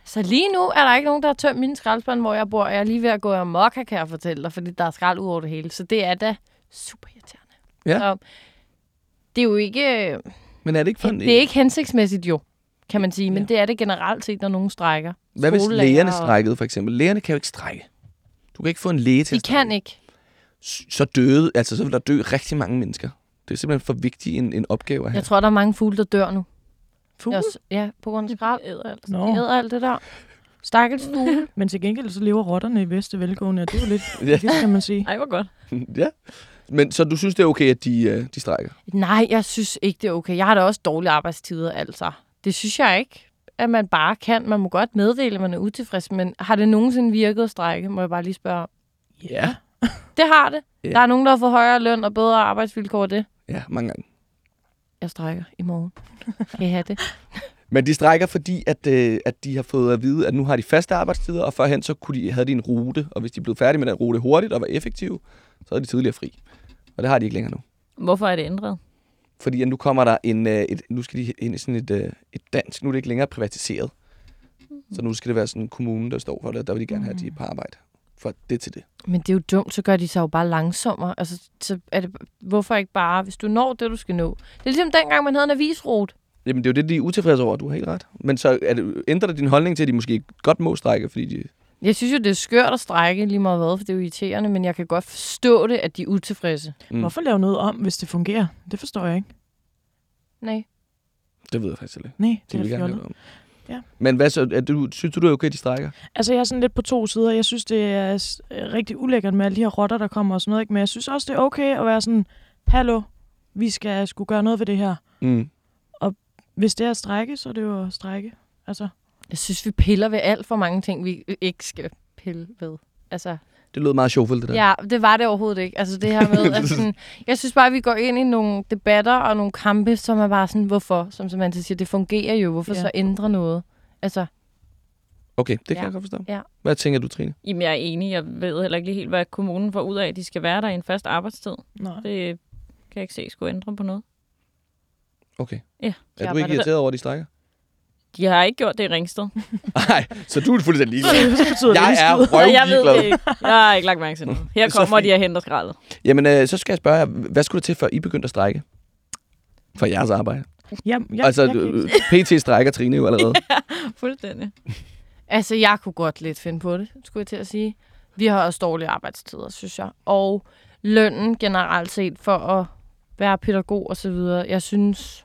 Speaker 2: så lige nu er der ikke nogen, der har tømt min skraldespand, hvor jeg bor. Jeg er lige ved at gå amok, kan jeg fortælle dig, fordi der er skrald ud over det hele. Så det er da super irriterende.
Speaker 1: Ja.
Speaker 2: Så, det er jo ikke,
Speaker 1: Men er det ikke en...
Speaker 2: det er ikke hensigtsmæssigt jo, kan man sige. Men
Speaker 5: Ja.
Speaker 2: det er det generelt set, når nogen strækker.
Speaker 1: Hvad hvis lægerne
Speaker 2: og-
Speaker 1: strækkede, for eksempel? Lægerne kan jo ikke strække. Du kan ikke få en læge til
Speaker 2: De
Speaker 1: at
Speaker 2: kan ikke.
Speaker 1: Så døde, altså så vil der dø rigtig mange mennesker. Det er simpelthen for vigtig en, en opgave at have.
Speaker 2: Jeg tror, der er mange fugle, der dør nu.
Speaker 5: Fugle?
Speaker 2: Jeg, ja, på grund af skrald.
Speaker 3: æder alt.
Speaker 2: De æder alt det der. Stakkels fugle.
Speaker 5: Men til gengæld så lever rotterne i bedste velgående, og det er jo lidt
Speaker 1: Ja.
Speaker 5: det kan man sige.
Speaker 3: Ej, hvor godt.
Speaker 1: ja. Men så du synes, det er okay, at de, øh, de strækker?
Speaker 2: Nej, jeg synes ikke, det er okay. Jeg har da også dårlige arbejdstider, altså. Det synes jeg ikke, at man bare kan. Man må godt meddele, at man er utilfreds, men har det nogensinde virket at strække, må jeg bare lige spørge.
Speaker 1: Ja.
Speaker 2: Det har det.
Speaker 1: Ja.
Speaker 2: Der er nogen, der har fået højere løn og bedre arbejdsvilkår det.
Speaker 1: Ja, mange gange.
Speaker 2: Jeg strækker i morgen. Kan I have det?
Speaker 1: Men de strækker, fordi at, øh, at de har fået at vide, at nu har de faste arbejdstider, og førhen så kunne de, havde de en rute, og hvis de blev færdige med den rute hurtigt og var effektive, så havde de tidligere fri. Og det har de ikke længere nu.
Speaker 3: Hvorfor er det ændret?
Speaker 1: Fordi at nu kommer der en, øh, et, nu skal de ind i sådan et, øh, et dansk, nu er det ikke længere privatiseret. Så nu skal det være sådan en kommune, der står for det, der vil de gerne have, at de er på arbejde. For det til det.
Speaker 2: Men det er jo dumt, så gør de sig jo bare langsommere. Altså, så er det, hvorfor ikke bare, hvis du når det, du skal nå? Det er ligesom dengang, man havde en avisrute.
Speaker 1: Jamen det er jo det, de er utilfredse over, du har helt ret. Men så er det, ændrer det din holdning til, at de måske godt må strække, fordi de...
Speaker 2: Jeg synes jo, det er skørt at strække lige meget hvad, for det er jo irriterende, men jeg kan godt forstå det, at de er utilfredse.
Speaker 1: Mm.
Speaker 5: Hvorfor lave noget om, hvis det fungerer? Det forstår jeg ikke.
Speaker 2: Nej.
Speaker 1: Det ved jeg faktisk ikke.
Speaker 5: Nej,
Speaker 1: Det
Speaker 5: det er fjollet. Ja.
Speaker 1: Men hvad så? Er du, synes du, det er okay, at de strækker?
Speaker 5: Altså, jeg er sådan lidt på to sider. Jeg synes, det er s- rigtig ulækkert med alle de her rotter, der kommer og sådan noget. Ikke? Men jeg synes også, det er okay at være sådan, hallo, vi skal skulle gøre noget ved det her.
Speaker 1: Mm.
Speaker 5: Hvis det er at strække, så er det jo at strække. Altså,
Speaker 2: Jeg synes, vi piller ved alt for mange ting, vi ikke skal pille ved. Altså,
Speaker 1: Det lød meget sjovfuldt, det der.
Speaker 2: ja, det var det overhovedet ikke. Altså, det her med, at sådan, jeg synes bare, at vi går ind i nogle debatter og nogle kampe, som er bare sådan, hvorfor? Som Samantha siger, det fungerer jo. Hvorfor
Speaker 5: Ja.
Speaker 2: så ændre noget? Altså,
Speaker 1: Okay, det kan
Speaker 2: Ja.
Speaker 1: jeg godt forstå.
Speaker 2: Ja.
Speaker 1: Hvad tænker du, Trine?
Speaker 3: Jamen, jeg er enig. Jeg ved heller ikke lige helt, hvad kommunen får ud af, at de skal være der i en fast arbejdstid.
Speaker 5: nej.
Speaker 3: Det kan jeg ikke se skulle ændre på noget.
Speaker 1: Okay.
Speaker 3: Ja,
Speaker 1: Er du ikke irriteret over, at de strækker?
Speaker 3: De har ikke gjort det i Ringsted.
Speaker 1: Nej, så du er fuldstændig ligeglad. Jeg
Speaker 5: det
Speaker 1: er
Speaker 3: jeg
Speaker 1: røvligeglad.
Speaker 3: ikke. Jeg har ikke lagt mærke til noget. Her kommer de og henter skraldet.
Speaker 1: Jamen, øh, så skal jeg spørge jer, hvad skulle der til, før I begyndte at strække? For jeres arbejde.
Speaker 5: Ja, ja,
Speaker 1: altså,
Speaker 5: jeg
Speaker 1: øh, PT strækker Trine jo allerede.
Speaker 3: Fuldstændig.
Speaker 2: Altså, jeg kunne godt lidt finde på det, skulle jeg til at sige. Vi har også dårlige arbejdstider, synes jeg. Og lønnen generelt set for at være pædagog og så videre. Jeg synes,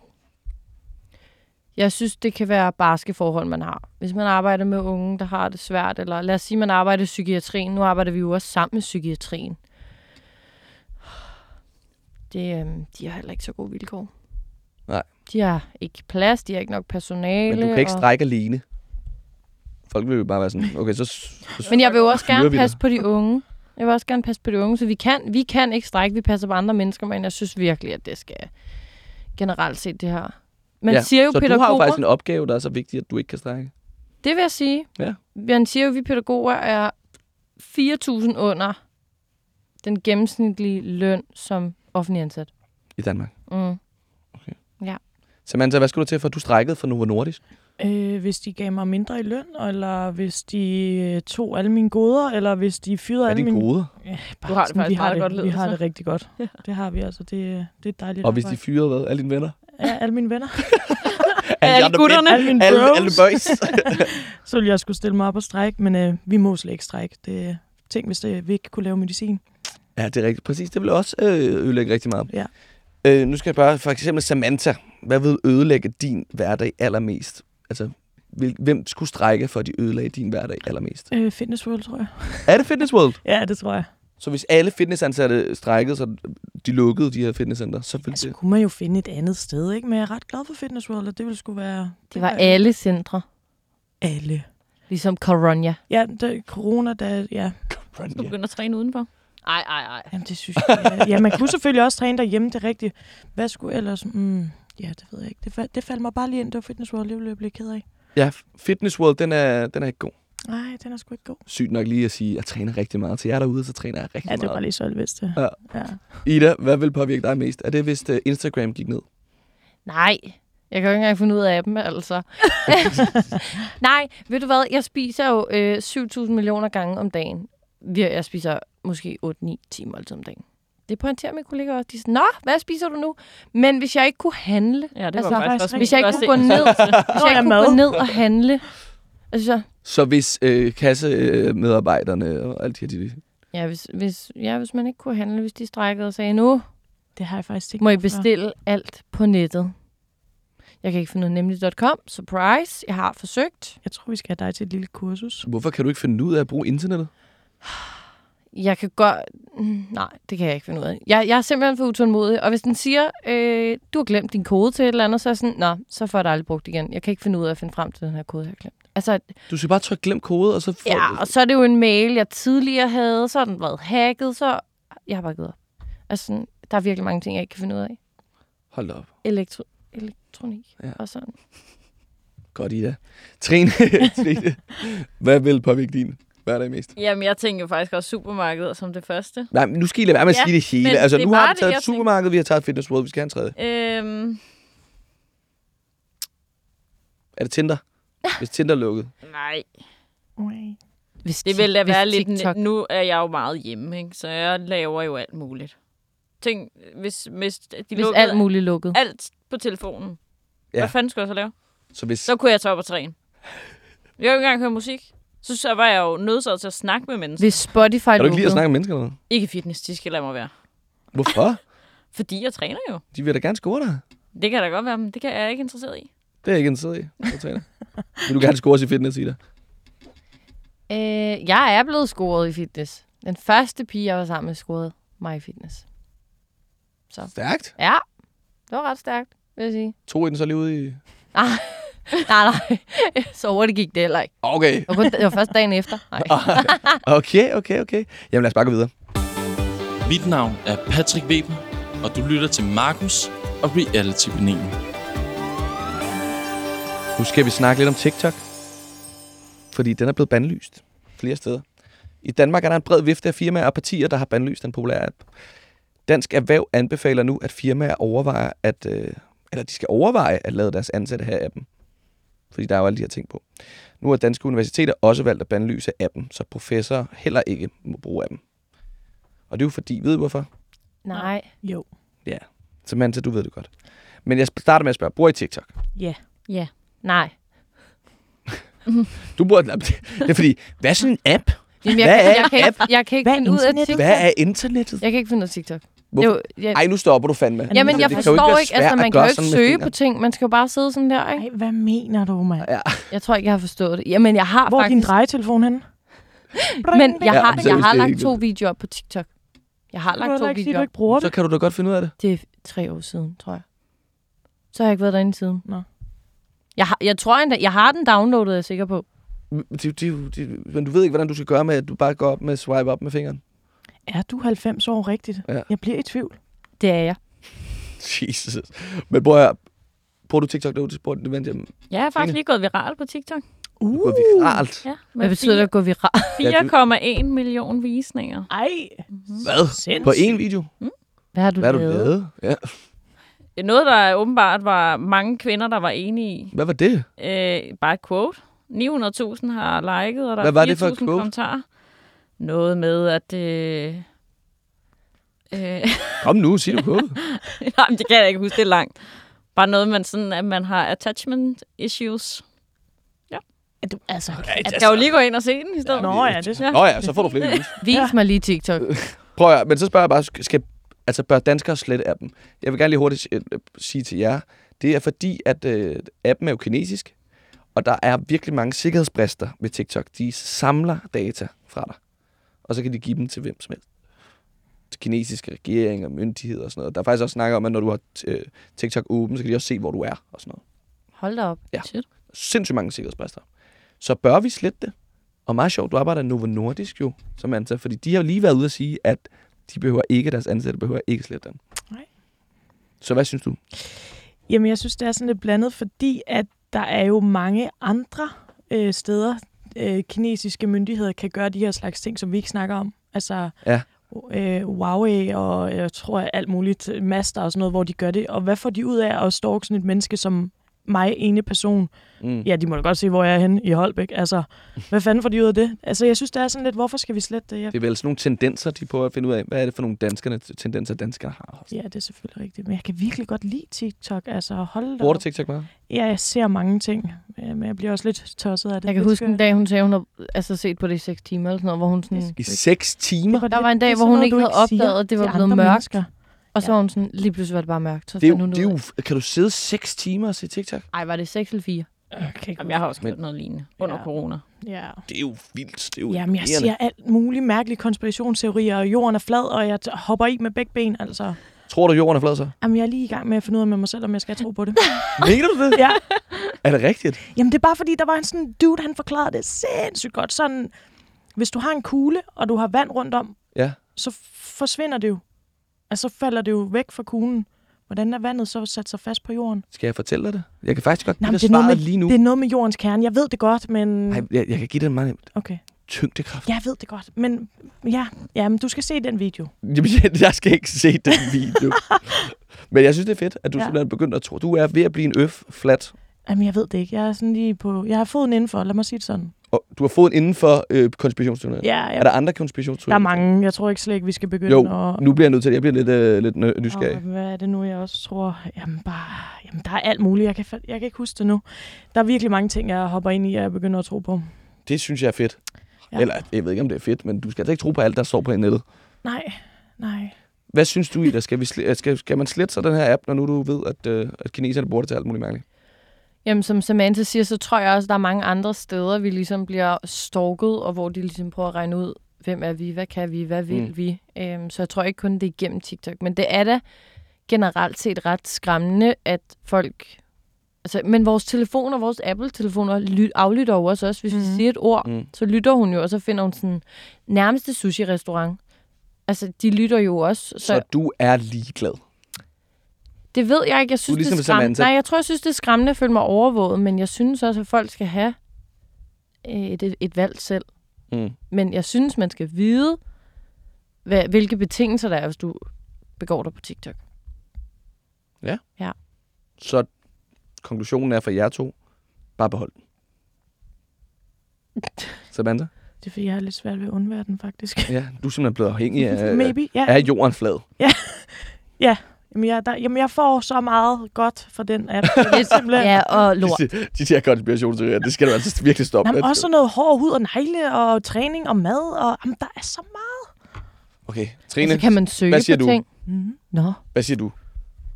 Speaker 2: jeg synes, det kan være barske forhold, man har. Hvis man arbejder med unge, der har det svært, eller lad os sige, man arbejder i psykiatrien. Nu arbejder vi jo også sammen med psykiatrien. Det, øhm, de har heller ikke så gode vilkår.
Speaker 1: Nej.
Speaker 2: De har ikke plads, de har ikke nok personale.
Speaker 1: Men du kan ikke
Speaker 2: og-
Speaker 1: strække alene. Folk vil jo bare være sådan, okay, så... så
Speaker 2: Men jeg vil jo også gerne passe på de unge. Jeg vil også gerne passe på de unge, så vi kan, vi kan ikke strække, vi passer på andre mennesker, men jeg synes virkelig, at det skal generelt set det her. Man
Speaker 1: ja,
Speaker 2: siger jo
Speaker 1: så
Speaker 2: pædagoger,
Speaker 1: du har jo faktisk en opgave, der er så vigtig, at du ikke kan strække.
Speaker 2: det vil jeg sige.
Speaker 1: Ja.
Speaker 2: Man siger jo, at vi pædagoger er 4.000 under den gennemsnitlige løn som offentlig ansat.
Speaker 1: I Danmark.
Speaker 2: Mm.
Speaker 1: Samantha, hvad skulle du til, for at du strækkede for Novo Nordisk?
Speaker 5: Øh, hvis de gav mig mindre i løn, eller hvis de øh, tog alle mine goder, eller hvis de fyrede
Speaker 1: Hvad er
Speaker 5: alle mine...
Speaker 1: gode?
Speaker 5: Ja, bare
Speaker 3: Du har det
Speaker 5: sådan, vi har
Speaker 3: meget
Speaker 5: det,
Speaker 3: godt,
Speaker 5: Vi har
Speaker 3: så.
Speaker 5: det rigtig godt. Det har vi altså. Det, det er dejligt
Speaker 1: Og hvis de fyrede hvad? Alle dine venner?
Speaker 5: Ja, alle mine venner.
Speaker 3: Alle gutterne.
Speaker 5: alle mine
Speaker 1: Alle, alle boys.
Speaker 5: Så ville jeg skulle stille mig op og strække, men øh, vi må slet ikke strække. Det ting, hvis det, vi ikke kunne lave medicin.
Speaker 1: ja, det er rigtigt. Præcis, det vil også øh, ødelægge rigtig meget.
Speaker 5: Ja.
Speaker 1: Øh, nu skal jeg spørge, for eksempel Samantha. Hvad vil ødelægge din hverdag allermest? Altså, hvem skulle strække for, at de ødelagde din hverdag allermest?
Speaker 5: Øh, Fitness World, tror jeg.
Speaker 1: Er det Fitness World?
Speaker 5: Ja, det tror jeg.
Speaker 1: Så hvis alle fitnessansatte strækkede, så de lukkede de her fitnesscenter, så ville
Speaker 5: Altså,
Speaker 1: det...
Speaker 5: kunne man jo finde et andet sted, ikke? Men jeg er ret glad for Fitness World, og det ville sgu være...
Speaker 2: Det var
Speaker 5: er-
Speaker 2: alle centre,
Speaker 5: Alle.
Speaker 2: ligesom Coronia.
Speaker 5: Ja, det, corona, der, ja.
Speaker 3: Du begynder at træne udenfor. Ej, ej, ej.
Speaker 5: Jamen, det synes jeg. Ja, man kunne selvfølgelig også træne derhjemme, det er rigtigt. Hvad skulle ellers... Mm, ja, det ved jeg ikke. Det, fa- det faldt mig bare lige ind, det var Fitness World, det ville jeg blive ked af.
Speaker 1: Ja, Fitness World, den er, den er ikke god.
Speaker 5: Nej, den er sgu ikke god.
Speaker 1: Sygt nok lige at sige, at jeg træner rigtig meget. Til jer derude, så træner jeg rigtig
Speaker 5: Ja, det var
Speaker 1: meget.
Speaker 5: lige så jeg vidste.
Speaker 1: Ja.
Speaker 5: ja.
Speaker 1: Ida, hvad vil påvirke dig mest? Er det, hvis uh, Instagram gik ned?
Speaker 2: Nej, jeg kan jo ikke engang finde ud af dem, altså. Nej, ved du hvad? Jeg spiser jo øh, 7.000 millioner gange om dagen. Vi- Jeg spiser måske 8-9 timer altid om dagen. Det pointerer mine kollegaer også. De siger, Nå, hvad spiser du nu? Men hvis jeg ikke kunne handle,
Speaker 3: Ja, det
Speaker 2: Altså,
Speaker 3: var faktisk
Speaker 5: faktisk
Speaker 3: også
Speaker 2: hvis jeg ikke kunne gå
Speaker 3: det.
Speaker 2: ned, hvis jeg ikke kunne gå ned og handle, altså,
Speaker 1: Så hvis øh, kassemedarbejderne og alt det her, de,
Speaker 2: ja, hvis, hvis, ja, hvis man ikke kunne handle, hvis de strækkede og sagde, nu
Speaker 5: Det har jeg faktisk ikke
Speaker 2: må I bestille alt på nettet. Jeg kan ikke finde nemlig.com. Surprise. Jeg har forsøgt.
Speaker 5: Jeg tror, vi skal have dig til et lille kursus.
Speaker 1: hvorfor kan du ikke finde ud af at bruge internettet?
Speaker 2: Jeg kan godt... Nej, det kan jeg ikke finde ud af. Jeg, jeg er simpelthen for utålmodig. Og hvis den siger, øh, du har glemt din kode til et eller andet, så er jeg sådan, nå, så får jeg det aldrig brugt igen. Jeg kan ikke finde ud af at finde frem til den her kode, jeg har glemt. Altså,
Speaker 1: Du skal bare trykke glem kode, og så får
Speaker 2: ja, og så er det jo en mail, jeg tidligere havde, så har den været hacket, så jeg har bare givet op. Altså, sådan, der er virkelig mange ting, jeg ikke kan finde ud af.
Speaker 1: Hold da op.
Speaker 2: Elektro elektronik
Speaker 1: Ja.
Speaker 2: og sådan.
Speaker 1: Godt, Ida. Trine, Trine, hvad vil påvirke din hverdag mest?
Speaker 3: Jamen, jeg tænker faktisk også supermarkedet som det første.
Speaker 1: Nej, men nu skal I lade være med at
Speaker 3: Ja,
Speaker 1: sige det hele. Altså,
Speaker 3: det
Speaker 1: nu har vi
Speaker 3: det,
Speaker 1: taget
Speaker 3: jeg
Speaker 1: et supermarked, vi har taget Fitness World, vi skal have en tredje.
Speaker 3: Øhm,
Speaker 1: Er det Tinder? Hvis Tinder er lukket.
Speaker 3: nej,
Speaker 2: Hvis
Speaker 3: det vil da
Speaker 2: hvis
Speaker 3: være lidt...
Speaker 2: TikTok-
Speaker 3: Nu er jeg jo meget hjemme, ikke? så jeg laver jo alt muligt. Tænk, hvis, hvis de
Speaker 2: Hvis
Speaker 3: lukkede
Speaker 2: alt muligt lukket.
Speaker 3: alt på telefonen.
Speaker 1: Ja.
Speaker 3: Ja. Hvad fanden skulle jeg så lave?
Speaker 1: Så hvis...
Speaker 3: Så kunne jeg tage op og træne. Jeg kan jo ikke engang høre musik. Så, så var jeg jo nødt til at snakke med mennesker.
Speaker 2: Hvis Spotify
Speaker 1: Kan du ikke
Speaker 2: lukkede.
Speaker 1: lide at snakke med mennesker eller noget?
Speaker 3: Ikke fitness, de skal lade mig være.
Speaker 1: Hvorfor?
Speaker 3: Fordi jeg træner jo.
Speaker 1: De vil da gerne score dig.
Speaker 3: Det kan da godt være, men det kan jeg ikke interesseret i.
Speaker 1: Det er jeg ikke interesseret i. Jeg træner. Vil du gerne score i fitness, Ida?
Speaker 2: Øh, jeg er blevet scoret i fitness. Den første pige, jeg var sammen med, scorede mig i fitness.
Speaker 1: Stærkt.
Speaker 2: Ja, det var ret stærkt, vil jeg sige.
Speaker 1: To i den så lige ude i...
Speaker 2: Nej, nej, nej. Så hurtigt gik det heller ikke.
Speaker 1: Okay.
Speaker 2: Det var, kun, det var først dagen efter. Nej.
Speaker 1: Okay, okay, okay. Jamen lad os bare gå videre.
Speaker 7: Mit navn er Patrick Weber, og du lytter til Markus og Reality-panelen.
Speaker 1: Nu skal vi snakke lidt om TikTok. Fordi den er blevet bandlyst flere steder. I Danmark er der en bred vifte af firmaer og partier, der har bandlyst den populære app. Dansk Erhverv anbefaler nu, at firmaer overvejer at, øh, eller de skal overveje at lade deres ansatte have appen. Fordi der er jo alle de her ting på. Nu har danske universiteter også valgt at bandlyse appen, så professorer heller ikke må bruge appen. Og det er jo fordi, ved du hvorfor?
Speaker 2: Nej.
Speaker 5: Jo.
Speaker 1: Samantha, du ved det godt. Men jeg starter med at spørge, bruger I TikTok?
Speaker 5: Ja.
Speaker 3: Ja.
Speaker 2: Nej.
Speaker 1: Du bruger den. Det er fordi, hvad er sådan en app?
Speaker 2: Jamen, jeg,
Speaker 1: Hvad
Speaker 2: jeg,
Speaker 1: er
Speaker 2: jeg, kan ikke, jeg kan ikke
Speaker 5: Hvad
Speaker 2: finde ud af? TikTok.
Speaker 1: Hvad er internettet?
Speaker 2: Jeg kan ikke finde ud af TikTok.
Speaker 1: Hvorfor?
Speaker 2: Jo, jeg,
Speaker 1: Ej, nu stopper du fandme.
Speaker 2: jamen,
Speaker 1: Det
Speaker 2: jeg
Speaker 1: jo
Speaker 2: forstår ikke,
Speaker 1: svært
Speaker 2: altså
Speaker 1: at
Speaker 2: man kan jo ikke
Speaker 1: med
Speaker 2: søge på ting. Man skal jo bare sidde sådan der, ikke?
Speaker 5: Ej, hvad mener du, mand?
Speaker 1: Ja.
Speaker 2: Jeg tror ikke, jeg har forstået det. Jamen, jeg har
Speaker 5: Hvor er din
Speaker 2: faktisk...
Speaker 5: drejetelefon henne?
Speaker 2: Men jeg
Speaker 1: Ja,
Speaker 2: har,
Speaker 1: seriøst,
Speaker 2: jeg
Speaker 1: det
Speaker 2: har lagt
Speaker 1: ikke
Speaker 2: to
Speaker 1: det.
Speaker 2: videoer op på TikTok. Jeg har lagt to
Speaker 5: ikke sige,
Speaker 2: videoer
Speaker 5: du ikke bruger
Speaker 1: Så
Speaker 5: det.
Speaker 1: kan du da godt finde ud af det.
Speaker 2: Det er tre år siden, tror jeg. Så har jeg ikke været derinde siden.
Speaker 5: Nå.
Speaker 2: Jeg, har, jeg tror endda, jeg har den downloadet, er jeg sikker på.
Speaker 1: Det, det, det, men du ved ikke, hvordan du skal gøre med, at du bare går op med swipe op med fingeren.
Speaker 5: Er du 90 år rigtigt?
Speaker 1: Ja.
Speaker 5: Jeg bliver i tvivl.
Speaker 2: Det er jeg.
Speaker 1: Jesus. Men prøv at. Bruger du TikTok derude til sport? Det jeg
Speaker 3: Jeg er faktisk lige gået viral på TikTok.
Speaker 5: Uh.
Speaker 1: gået viralt.
Speaker 3: Ja,
Speaker 2: Hvad betyder det at gå viral?
Speaker 3: 4,1 million visninger.
Speaker 5: Ej,
Speaker 1: Hvad?
Speaker 5: sindssygt.
Speaker 1: På én video?
Speaker 2: Hvad har du
Speaker 1: Hvad har du
Speaker 2: lavet?
Speaker 1: lavet? Ja.
Speaker 3: Det noget, der åbenbart var mange kvinder, der var enige i.
Speaker 1: Hvad var det?
Speaker 3: Øh, bare et quote. 900.000 har liket, og der
Speaker 1: Hvad var
Speaker 3: er
Speaker 1: det for et
Speaker 3: 4.000
Speaker 1: quote?
Speaker 3: kommentarer. Noget med, at... Øh, øh,
Speaker 1: Kom nu, sig du på.
Speaker 3: nej, men det kan jeg ikke huske, det er langt. Bare noget, man sådan, at man har attachment issues.
Speaker 5: Er du, altså,
Speaker 3: Jeg kan jo lige gå ind og se den i stedet.
Speaker 5: Nå ja, det er så.
Speaker 3: Ja.
Speaker 1: Nå ja, så får du flere views.
Speaker 2: Vis
Speaker 5: Ja.
Speaker 2: mig lige TikTok.
Speaker 1: Prøv at men så spørger jeg bare, skal, altså bør danskere slette appen? Jeg vil gerne lige hurtigt øh, sige til jer, det er fordi, at øh, appen er jo kinesisk, og der er virkelig mange sikkerhedsbrister ved TikTok. De samler data fra dig, og så kan de give dem til hvem som helst. Til kinesiske regeringer, myndigheder og sådan noget. Der er faktisk også snakker om, at når du har øh, TikTok åben, så kan de også se, hvor du er og sådan noget.
Speaker 2: Hold da op.
Speaker 1: Ja.
Speaker 3: Shit.
Speaker 1: Sindssygt mange sikkerhedsbrister. Så bør vi slette det? Og meget sjovt, du arbejder i Novo Nordisk jo, som ansat, fordi de har lige været ude at sige, at de behøver ikke, deres ansatte behøver ikke slette den.
Speaker 5: Nej.
Speaker 1: Så hvad synes du?
Speaker 5: Jamen, jeg synes, det er sådan lidt blandet, fordi at der er jo mange andre øh, steder, øh, kinesiske myndigheder kan gøre de her slags ting, som vi ikke snakker om. Altså,
Speaker 1: Ja.
Speaker 5: øh, Huawei og jeg tror alt muligt, master og sådan noget, hvor de gør det. Og hvad får de ud af at stalke sådan et menneske som mig, ene person?
Speaker 1: Mm.
Speaker 5: Ja, de må da godt se, hvor jeg er henne i Holbæk. Altså, hvad fanden får de ud af det? Altså, jeg synes, det er sådan lidt, hvorfor skal vi slette det? Jeg...
Speaker 1: Det er vel sådan nogle tendenser, de prøver at finde ud af. Hvad er det for nogle danskerne, tendenser, danskere har?
Speaker 5: Ja, det er selvfølgelig rigtigt. Men jeg kan virkelig godt lide TikTok. Altså, hold da
Speaker 1: Bruger du. TikTok meget?
Speaker 5: Ja, jeg ser mange ting, øh, men jeg bliver også lidt tosset af det.
Speaker 2: Jeg kan huske en
Speaker 5: skørt.
Speaker 2: dag, hun sagde, hun har altså, set på det i seks timer, eller sådan noget, hvor hun sådan...
Speaker 1: I seks timer?
Speaker 5: Det
Speaker 2: Der var en dag, hvor hun ikke havde opdaget, at det var blevet mørkt.
Speaker 5: mennesker.
Speaker 2: Og så
Speaker 5: Ja.
Speaker 2: var hun sådan, lige pludselig var det bare mørkt. Så
Speaker 1: Det er jo,
Speaker 2: hun
Speaker 1: det er jo, kan du sidde seks timer og se TikTok?
Speaker 2: Ej, var det 6 eller 4?
Speaker 5: Okay,
Speaker 3: Jamen, jeg har også gjort noget lignende under
Speaker 5: Ja.
Speaker 3: corona.
Speaker 5: Ja.
Speaker 1: Det er jo vildt. Det er jo
Speaker 5: Jamen, jeg siger alt muligt mærkelige konspirationsteorier, og jorden er flad, og jeg hopper i med begge ben, altså.
Speaker 1: Tror du, jorden er flad så?
Speaker 5: Jamen, jeg er lige i gang med at finde ud af med mig selv, om jeg skal tro på det.
Speaker 1: Mener du det?
Speaker 5: ja.
Speaker 1: Er det rigtigt?
Speaker 5: Jamen, det er bare fordi, der var en sådan dude, han forklarede det sindssygt godt. Sådan, hvis du har en kugle, og du har vand rundt om,
Speaker 1: Ja.
Speaker 5: så forsvinder det jo. Altså, så falder det jo væk fra kuglen. Hvordan er vandet så sat sig fast på jorden?
Speaker 1: Skal jeg fortælle dig det? Jeg kan faktisk godt give dig
Speaker 5: det,
Speaker 1: svaret
Speaker 5: med,
Speaker 1: lige nu.
Speaker 5: det er noget med jordens kerne. Jeg ved det godt, men...
Speaker 1: Nej, jeg, jeg kan give dig en meget.
Speaker 5: Okay.
Speaker 1: Tyngdekraft.
Speaker 5: Jeg ved det godt, men ja, ja men du skal se den video.
Speaker 1: Jamen, jeg- jeg skal ikke se den video. Men jeg synes, det er fedt, at du
Speaker 5: Ja.
Speaker 1: simpelthen er begyndt at tro. Du er ved at blive en øf flat.
Speaker 5: Jamen, jeg ved det ikke. Jeg er sådan lige på... Jeg har foden indenfor, lad mig sige det sådan.
Speaker 1: Og du har fået inden for øh, konspirationsteorier.
Speaker 5: Ja, ja.
Speaker 1: Er der andre konspirationsteorier?
Speaker 5: Der er mange. Jeg tror ikke slet ikke, vi skal begynde
Speaker 1: Jo,
Speaker 5: at...
Speaker 1: nu bliver jeg nødt til det. Jeg bliver lidt, øh, lidt nysgerrig.
Speaker 5: Og hvad er det nu, jeg også tror? Jamen, bare, jamen, der er alt muligt. Jeg kan, jeg kan ikke huske det nu. Der er virkelig mange ting, jeg hopper ind i, og jeg begynder at tro på.
Speaker 1: Det synes jeg er fedt.
Speaker 5: Ja.
Speaker 1: Ja. Eller, jeg ved ikke, om det er fedt, men du skal altså ikke tro på alt, der står på nettet.
Speaker 5: Nej, nej.
Speaker 1: Hvad synes du, Ida? Skal, vi sl- skal, skal man slette sig den her app, når nu du ved, at, øh, at kineserne bruger det til alt muligt mærkeligt?
Speaker 2: Jamen, som Samantha siger, så tror jeg også, at der er mange andre steder, vi ligesom bliver stalket, og hvor de ligesom prøver at regne ud, hvem er vi, hvad kan vi, hvad vil
Speaker 1: Mm.
Speaker 2: vi. Øhm, så jeg tror ikke kun, det er igennem TikTok. Men det er da generelt set ret skræmmende, at folk... Altså, men vores telefoner, vores Apple-telefoner, ly- aflytter jo også, også hvis mm. vi
Speaker 5: Mhm.
Speaker 2: siger et ord,
Speaker 1: Mm.
Speaker 2: så lytter hun jo, og så finder hun sådan nærmeste sushi-restaurant. Altså, de lytter jo også. Så,
Speaker 1: Så, så du er ligeglad.
Speaker 2: Det ved jeg ikke. Jeg synes,
Speaker 1: ligesom
Speaker 2: det er skræmmende.
Speaker 1: Samantha.
Speaker 2: Nej, jeg tror, jeg synes, det er skræmmende at føle mig overvåget, men jeg synes også, at folk skal have øh, et, et, et valg selv.
Speaker 1: Mm.
Speaker 2: Men jeg synes, man skal vide, hvad, hvilke betingelser der er, hvis du begår dig på TikTok.
Speaker 1: Så konklusionen er for jer to, bare behold den. Samantha?
Speaker 5: Det er fordi, jeg er lidt svært ved at undvære den, faktisk.
Speaker 1: Ja, du er simpelthen blevet afhængig af,
Speaker 5: Maybe, ja.
Speaker 1: af jorden flad.
Speaker 5: Jamen jeg, der, jamen, jeg får så meget godt fra den app. Det er simpelthen...
Speaker 2: Ja, og lort.
Speaker 1: De, de der konspirationsteorier, det skal du altså virkelig stoppe
Speaker 5: Jamen, også noget hår, hud og negle og træning og mad. Og, jamen, der er så meget.
Speaker 1: Okay, Trine,
Speaker 2: så kan man søge
Speaker 1: hvad siger
Speaker 2: på
Speaker 1: du?
Speaker 2: ting.
Speaker 5: Mm-hmm.
Speaker 2: Nå.
Speaker 1: hvad siger du?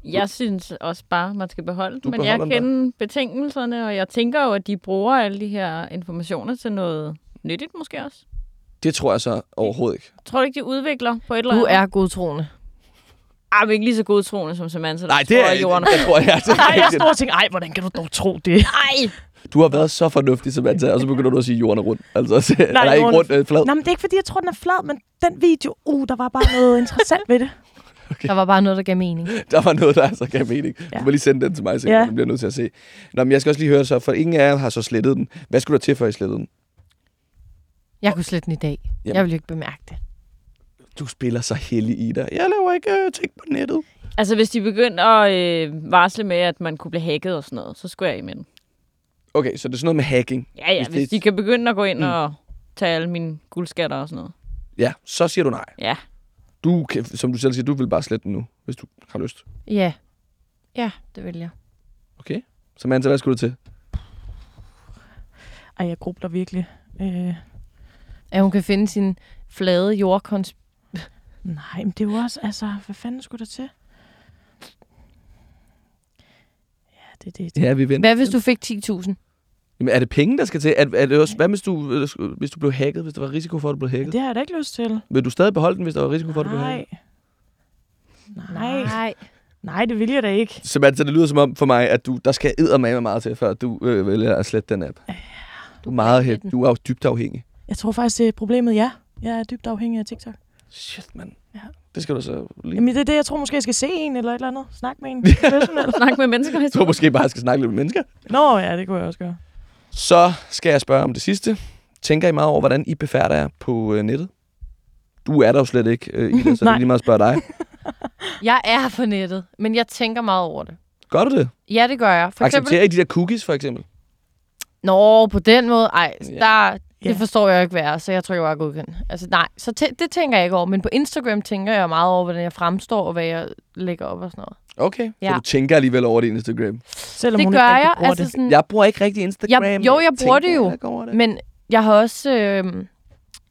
Speaker 3: Jeg synes også bare, man skal beholde
Speaker 1: Du
Speaker 3: den. Men jeg kender betingelserne, og jeg tænker jo, at de bruger alle de her informationer til noget nyttigt måske også.
Speaker 1: Det tror jeg så overhovedet ikke.
Speaker 3: Tror du ikke, de udvikler på et eller
Speaker 2: Du
Speaker 3: andet?
Speaker 2: er godtroende.
Speaker 3: Ej, men ikke lige så godtroende som Samantha. der
Speaker 1: Nej, det
Speaker 3: tror,
Speaker 1: er
Speaker 3: jorden.
Speaker 1: jeg tror, jeg er
Speaker 5: Ej, jeg stod og tænkte, ej, hvordan kan du dog tro det?
Speaker 3: Ej!
Speaker 1: Du har været så fornuftig, Samantha, og så begynder du at sige, at jorden er rund. Altså, Nej, eller ikke rundt, øh, flad.
Speaker 5: Nå, men det er ikke, fordi jeg tror, den er flad, men den video, uh, der var bare noget interessant ved det.
Speaker 2: Der var bare noget, der gav mening.
Speaker 1: Der var noget, der altså gav mening.
Speaker 5: Ja.
Speaker 1: Du må lige sende den til mig, så
Speaker 5: Ja.
Speaker 1: ja. den bliver nødt til at se. Nå, men jeg skal også lige høre så, for ingen af jer har så slettet den. Hvad skulle der til, for I slettede den?
Speaker 2: Jeg kunne slette den i dag.
Speaker 1: Jamen.
Speaker 2: Jeg ville jo ikke bemærke det.
Speaker 1: Du spiller så heldig i dig. Jeg laver ikke øh, ting på nettet.
Speaker 3: Altså, hvis de begyndte at øh, varsle med, at man kunne blive hacket og sådan noget, så skulle jeg i med den.
Speaker 1: Okay, så det er sådan noget med hacking.
Speaker 3: Ja, ja,
Speaker 1: Hvis
Speaker 3: hvis,
Speaker 1: det-
Speaker 3: de kan begynde at gå ind
Speaker 1: Mm.
Speaker 3: og tage alle mine guldskatter og sådan noget.
Speaker 1: Ja, så siger du nej.
Speaker 3: Ja.
Speaker 1: Du, kan, som du selv siger, du vil bare slette den nu, hvis du har lyst.
Speaker 2: Ja. Ja, det vil jeg.
Speaker 1: Okay. Samantha, hvad skulle du til?
Speaker 5: Ej, jeg grubler virkelig. Øh,
Speaker 2: At hun kan finde sin flade jordkons...
Speaker 5: nej, men det er jo også, altså, hvad fanden skulle der til? Ja, det, det, det.
Speaker 1: Ja, vi venter.
Speaker 2: Hvad hvis du fik 10.000?
Speaker 1: Jamen, er det penge, der skal til? Er, er det også, hvad hvis du, hvis du blev hacket, hvis der var risiko for, at du blev hacket?
Speaker 5: det har jeg da ikke lyst til.
Speaker 1: Vil du stadig beholde den, hvis der var risiko for, at du blev
Speaker 5: Nej.
Speaker 1: hacket?
Speaker 5: Nej.
Speaker 2: Nej.
Speaker 5: Nej, det vil jeg da ikke.
Speaker 1: Samantha, det lyder som om for mig, at du, der skal eddermame meget til, før du øh, vælger at slette den app. Du er meget hæt. Du er jo dybt afhængig.
Speaker 5: Jeg tror faktisk, det er problemet, ja. Jeg er dybt afhængig af TikTok.
Speaker 1: Shit, mand.
Speaker 5: Ja.
Speaker 1: Det skal du så lige...
Speaker 5: Jamen, det er det, jeg tror måske, jeg skal se en eller et eller andet. Snak med en professionel.
Speaker 3: Snak med mennesker.
Speaker 1: Jeg tror måske bare, jeg skal snakke lidt med mennesker.
Speaker 5: Nå, ja, det kunne jeg også gøre.
Speaker 1: Så skal jeg spørge om det sidste. Tænker I meget over, hvordan I befærder jer på øh, nettet? Du er der jo slet ikke, øh, Ida, så det er lige meget at spørge dig.
Speaker 2: Jeg er på nettet, men jeg tænker meget over det.
Speaker 1: Gør du det?
Speaker 2: Ja, det gør jeg. For eksempel...
Speaker 1: Accepterer I de der cookies, for eksempel?
Speaker 2: Nå, på den måde. Ej,
Speaker 1: Ja.
Speaker 2: der, det
Speaker 5: Ja.
Speaker 2: forstår jeg ikke være, så jeg tror, jeg var godkendt. Altså nej, så det tænker jeg ikke over. Men på Instagram tænker jeg meget over, hvordan jeg fremstår, og hvad jeg lægger op og sådan noget.
Speaker 1: Okay,
Speaker 2: Ja.
Speaker 1: så du tænker alligevel over det Instagram.
Speaker 5: Selvom
Speaker 2: det
Speaker 5: hun
Speaker 2: gør
Speaker 5: ikke
Speaker 2: jeg.
Speaker 5: bruger
Speaker 2: Altså
Speaker 5: det.
Speaker 2: sådan,
Speaker 1: Jeg bruger ikke rigtig Instagram.
Speaker 2: Jeg- jo, jeg bruger
Speaker 1: tænker
Speaker 2: det jo.
Speaker 1: det.
Speaker 2: Men jeg har også... Øh,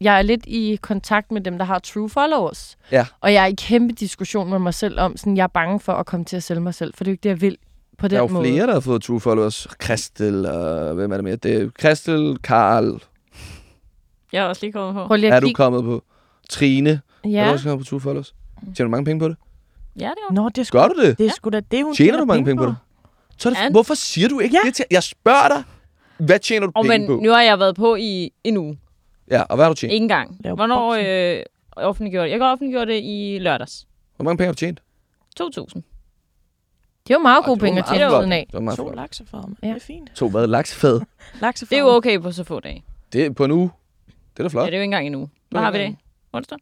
Speaker 2: jeg er lidt i kontakt med dem, der har true followers.
Speaker 1: Ja.
Speaker 2: Og jeg er i kæmpe diskussion med mig selv om, sådan, jeg er bange for at komme til at sælge mig selv, for det er jo ikke det, jeg vil på den
Speaker 1: Der er jo
Speaker 2: måde.
Speaker 1: flere, der har fået true followers. Kristel og hvem er det mere? Det er Kristel, Karl.
Speaker 3: Jeg er også lige kommet på.
Speaker 2: Prøv lige
Speaker 1: Er du
Speaker 2: kigge.
Speaker 1: kommet på? Trine. Er du
Speaker 2: Ja.
Speaker 1: også kommet på true followers? Tjener du mange penge på det?
Speaker 3: Ja, det er
Speaker 5: Nå, det er sgu,
Speaker 1: Gør du det?
Speaker 5: det er sgu da det, hun
Speaker 1: Tjener du mange penge på det? Så er det,
Speaker 3: Ja.
Speaker 1: hvorfor siger du ikke
Speaker 5: Ja.
Speaker 1: det til Jeg spørger dig. Hvad tjener du
Speaker 3: Og
Speaker 1: penge
Speaker 3: men
Speaker 1: på?
Speaker 3: nu har jeg været på i en uge.
Speaker 1: Ja, og hvad har du tjent?
Speaker 3: Ikke engang.
Speaker 5: Lav
Speaker 3: Hvornår
Speaker 5: boksen.
Speaker 3: øh, offentliggjorde det? Jeg kan offentliggjorde det i lørdags.
Speaker 1: Hvor mange penge har du tjent?
Speaker 3: 2.000.
Speaker 2: Det er jo meget gode
Speaker 1: det var
Speaker 2: penge at
Speaker 1: meget
Speaker 2: tjene ved
Speaker 1: flot.
Speaker 2: siden af.
Speaker 1: Det var meget
Speaker 5: To
Speaker 1: flot.
Speaker 5: laksefad,
Speaker 2: Ja.
Speaker 5: ja. det er fint.
Speaker 1: To hvad? Laksefad?
Speaker 5: Laksefad.
Speaker 3: Det er jo okay på så få dage.
Speaker 1: Det er på en uge. Det er da
Speaker 3: Ja,
Speaker 1: flot.
Speaker 3: det er jo ikke engang en uge. Hvad har vi det? Onsdag?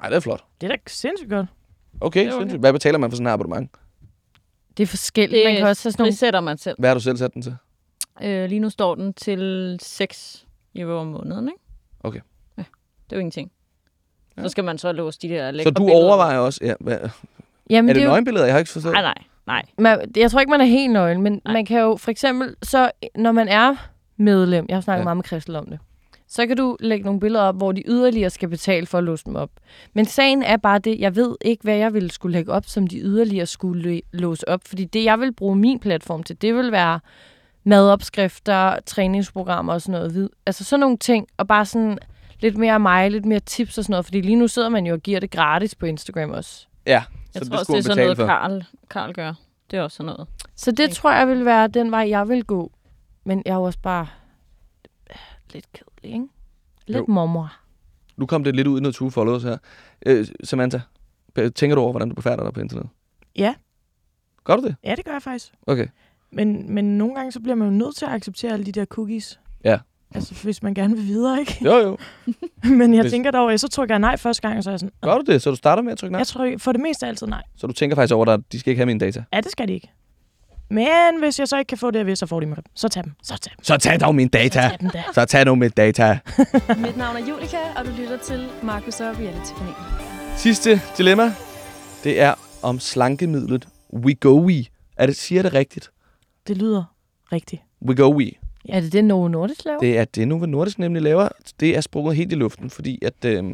Speaker 1: Nej, det er flot.
Speaker 5: Det er da sindssygt godt.
Speaker 1: Okay,
Speaker 3: Det okay.
Speaker 1: sindssygt. Hvad betaler man for sådan en abonnement?
Speaker 2: Det er forskelligt. Man kan også have sådan nogle...
Speaker 3: frisætter man selv.
Speaker 1: Hvad har du selv sat den til?
Speaker 3: Øh, lige nu står den til 6 euro om måneden, ikke?
Speaker 1: Okay.
Speaker 3: Ja, det er jo ingenting.
Speaker 1: Ja.
Speaker 3: Så skal man så låse de der
Speaker 1: Så
Speaker 3: lækre
Speaker 1: du
Speaker 3: billeder.
Speaker 1: overvejer også... Ja, hvad,
Speaker 2: Jamen,
Speaker 1: er det
Speaker 2: det er
Speaker 1: nøgenbilleder? Jeg har ikke forstået.
Speaker 3: Nej, nej, nej.
Speaker 2: man, jeg tror ikke, man er helt nøgen, men
Speaker 3: Nej.
Speaker 2: Man kan jo for eksempel, så når man er medlem, jeg har snakket
Speaker 1: Ja.
Speaker 2: ja. meget med Christel om det, så kan du lægge nogle billeder op, hvor de yderligere skal betale for at låse dem op. Men sagen er bare det, jeg ved ikke, hvad jeg ville skulle lægge op, som de yderligere skulle låse op. Fordi det, jeg vil bruge min platform til, det vil være madopskrifter, træningsprogrammer og sådan noget. vid- Altså sådan nogle ting, og bare sådan lidt mere af mig, lidt mere tips og sådan noget. Fordi lige nu sidder man jo og giver det gratis på Instagram også.
Speaker 1: Ja,
Speaker 3: Jeg
Speaker 1: så
Speaker 3: tror også,
Speaker 1: skulle
Speaker 3: det er sådan noget,
Speaker 1: for.
Speaker 3: Karl, Karl gør. Det er også sådan noget.
Speaker 2: Så det tror jeg vil være den vej, jeg vil gå. Men jeg er jo også bare lidt kedelig, ikke? Lidt
Speaker 1: Jo.
Speaker 2: mormor.
Speaker 1: Nu kom det lidt ud i noget true followers her. Øh, Samantha, tænker du over, hvordan du befærder dig på internettet?
Speaker 5: Ja.
Speaker 1: Gør du det?
Speaker 5: Ja, det gør jeg faktisk.
Speaker 1: Okay.
Speaker 5: Men, men nogle gange så bliver man jo nødt til at acceptere alle de der cookies.
Speaker 1: Ja.
Speaker 5: Altså, hvis man gerne vil videre, ikke?
Speaker 1: Jo, jo.
Speaker 5: men jeg
Speaker 1: Hvis-
Speaker 5: tænker dog, så trykker jeg nej første gang, og så er jeg sådan,
Speaker 1: Gør du det? Så du starter med at trykke nej?
Speaker 5: jeg tror for det meste altid nej.
Speaker 1: Så du tænker faktisk over, at de skal ikke have mine data?
Speaker 5: Ja, det skal de ikke. Men hvis jeg så ikke kan få det, jeg vil, så får de mig. Så tag dem. Så tag dem.
Speaker 1: Så tag dog mine
Speaker 5: Så
Speaker 1: data!
Speaker 5: tag dem der.
Speaker 1: Så tag nu mine data!
Speaker 9: Mit navn er Julika, og du lytter til Markus og Reality Panel.
Speaker 1: Sidste dilemma, det er, om slankemidlet Wegovy. Er det, siger det rigtigt?
Speaker 5: Det lyder rigtigt.
Speaker 1: Wegovy.
Speaker 2: Er det det, Novo Nordisk laver?
Speaker 1: Det er det, Novo Nordisk nemlig laver. Det er sprunget helt i luften, fordi at, øh,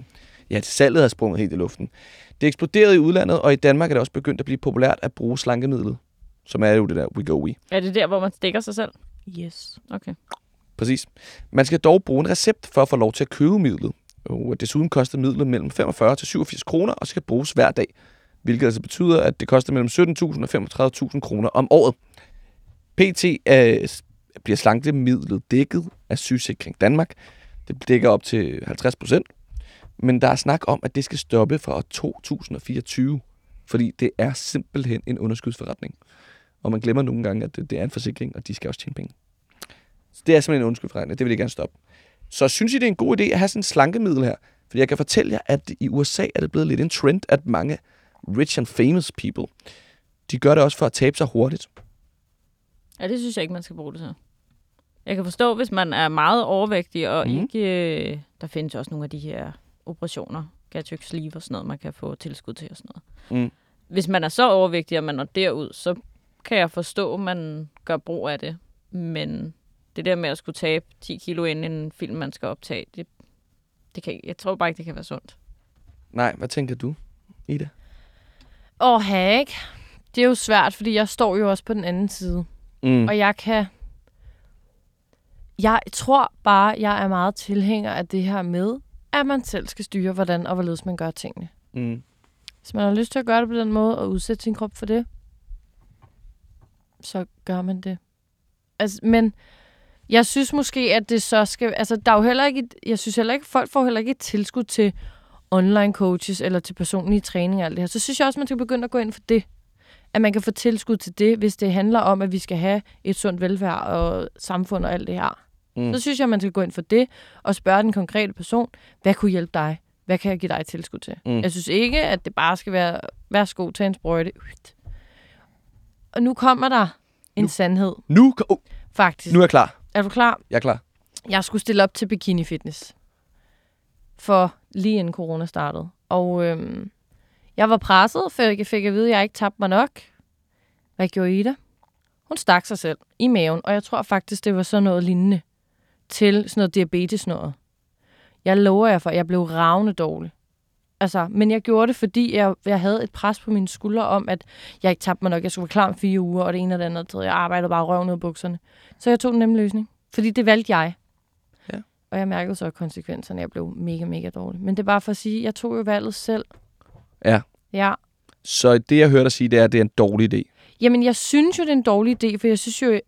Speaker 1: ja, salget er sprunget helt i luften. Det eksploderede i udlandet, og i Danmark er det også begyndt at blive populært at bruge slankemidlet, som er jo det der Wegovy.
Speaker 3: Er det der, hvor man stikker sig selv?
Speaker 5: Yes.
Speaker 3: Okay.
Speaker 1: Præcis. Man skal dog bruge en recept for at få lov til at købe midlet. Og desuden koster midlet mellem 45 til 87 kroner og skal bruges hver dag. Hvilket altså betyder, at det koster mellem 17.000 og 35.000 kroner om året. PT øh, bliver slankemidlet dækket af Sygesikring Danmark. Det dækker op til 50 procent. Men der er snak om, at det skal stoppe fra år 2024. Fordi det er simpelthen en underskudsforretning. Og man glemmer nogle gange, at det, det er en forsikring, og de skal også tjene penge. Så det er simpelthen en underskudsforretning. Det vil jeg gerne stoppe. Så synes I, det er en god idé at have sådan en slankemiddel her? For jeg kan fortælle jer, at i USA er det blevet lidt en trend, at mange rich and famous people, de gør det også for at tabe sig hurtigt.
Speaker 3: Ja, det synes jeg ikke, man skal bruge det til. Jeg kan forstå, hvis man er meget overvægtig, og mm. ikke... Øh, der findes også nogle af de her operationer, gastric sleeve og sådan noget, man kan få tilskud til og sådan noget.
Speaker 1: Mm.
Speaker 3: Hvis man er så overvægtig, og man når derud, så kan jeg forstå, at man gør brug af det. Men det der med at skulle tabe 10 kilo inden en film, man skal optage, det, det kan, jeg tror bare ikke, det kan være sundt.
Speaker 1: Nej, hvad tænker du, Ida?
Speaker 2: Åh, oh, ikke? Det er jo svært, fordi jeg står jo også på den anden side.
Speaker 1: Mm.
Speaker 2: Og jeg kan... Jeg tror bare, jeg er meget tilhænger af det her med, at man selv skal styre, hvordan og hvorledes man gør tingene.
Speaker 1: Mm.
Speaker 2: Hvis man har lyst til at gøre det på den måde, og udsætte sin krop for det, så gør man det. Altså, men jeg synes måske, at det så skal... Altså, der er jo heller ikke... Jeg synes heller ikke, folk får heller ikke et tilskud til online coaches eller til personlige træning og alt det her. Så synes jeg også, man skal begynde at gå ind for det. At man kan få tilskud til det, hvis det handler om, at vi skal have et sundt velfærd og samfund og alt det her.
Speaker 1: Mm.
Speaker 2: Så synes jeg, man skal gå ind for det og spørge den konkrete person, hvad kunne hjælpe dig? Hvad kan jeg give dig tilskud til?
Speaker 1: Mm.
Speaker 2: Jeg synes ikke, at det bare skal være, værsgo, tag en sprøjte. Og nu kommer der en
Speaker 1: Nu-
Speaker 2: sandhed,
Speaker 1: Nu, oh,
Speaker 2: faktisk.
Speaker 1: nu er jeg klar.
Speaker 2: Er du klar?
Speaker 1: Jeg er klar.
Speaker 2: Jeg skulle stille op til bikini fitness. For lige inden corona startede. Og øhm, jeg var presset, for jeg fik at vide, at jeg ikke tabte mig nok. Hvad gjorde Ida? Hun stak sig selv i maven, og jeg tror faktisk, det var sådan noget lignende til sådan noget diabetes noget. Jeg lover jer for, at jeg blev ravne dårlig. Altså, men jeg gjorde det, fordi jeg, jeg havde et pres på mine skuldre om, at jeg ikke tabte mig nok. Jeg skulle være klar om fire uger, og det ene og det andet. Jeg arbejdede bare røven ud af bukserne. Så jeg tog den nemme løsning. Fordi det valgte jeg.
Speaker 1: Ja.
Speaker 2: Og jeg mærkede så konsekvenserne. Jeg blev mega, mega dårlig. Men det er bare for at sige, at jeg tog jo valget selv.
Speaker 1: Ja.
Speaker 2: Ja.
Speaker 1: Så det, jeg hørte dig sige, det er, at det er en dårlig idé.
Speaker 2: Jamen, jeg synes jo, det er en dårlig idé, for jeg synes jo,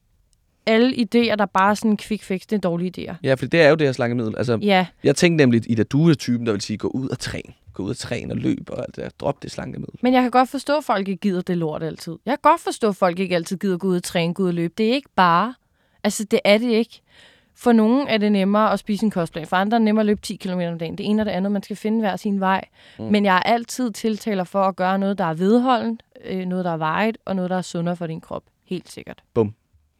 Speaker 2: alle idéer, der bare er sådan en quick fix, det er dårlige idéer.
Speaker 1: Ja, for det er jo det her slankemiddel. Altså,
Speaker 2: Ja,
Speaker 1: jeg tænkte nemlig, Ida, du er typen, der vil sige, gå ud og træne. Gå ud og træne og løb og alt det der. Drop det slankemiddel.
Speaker 2: men jeg kan godt forstå, at folk ikke gider det lort altid. Jeg kan godt forstå, at folk ikke altid gider gå ud og træne, gå ud og løbe. Det er ikke bare. Altså, det er det ikke. For nogen er det nemmere at spise en kostplan. For andre er det nemmere at løbe 10 km om dagen. Det ene og det andet. Man skal finde hver sin vej.
Speaker 1: Mm.
Speaker 2: Men jeg er altid tiltaler for at gøre noget, der er vedholdent, øh, noget, der er vejet, og noget, der er sundere for din krop. Helt sikkert.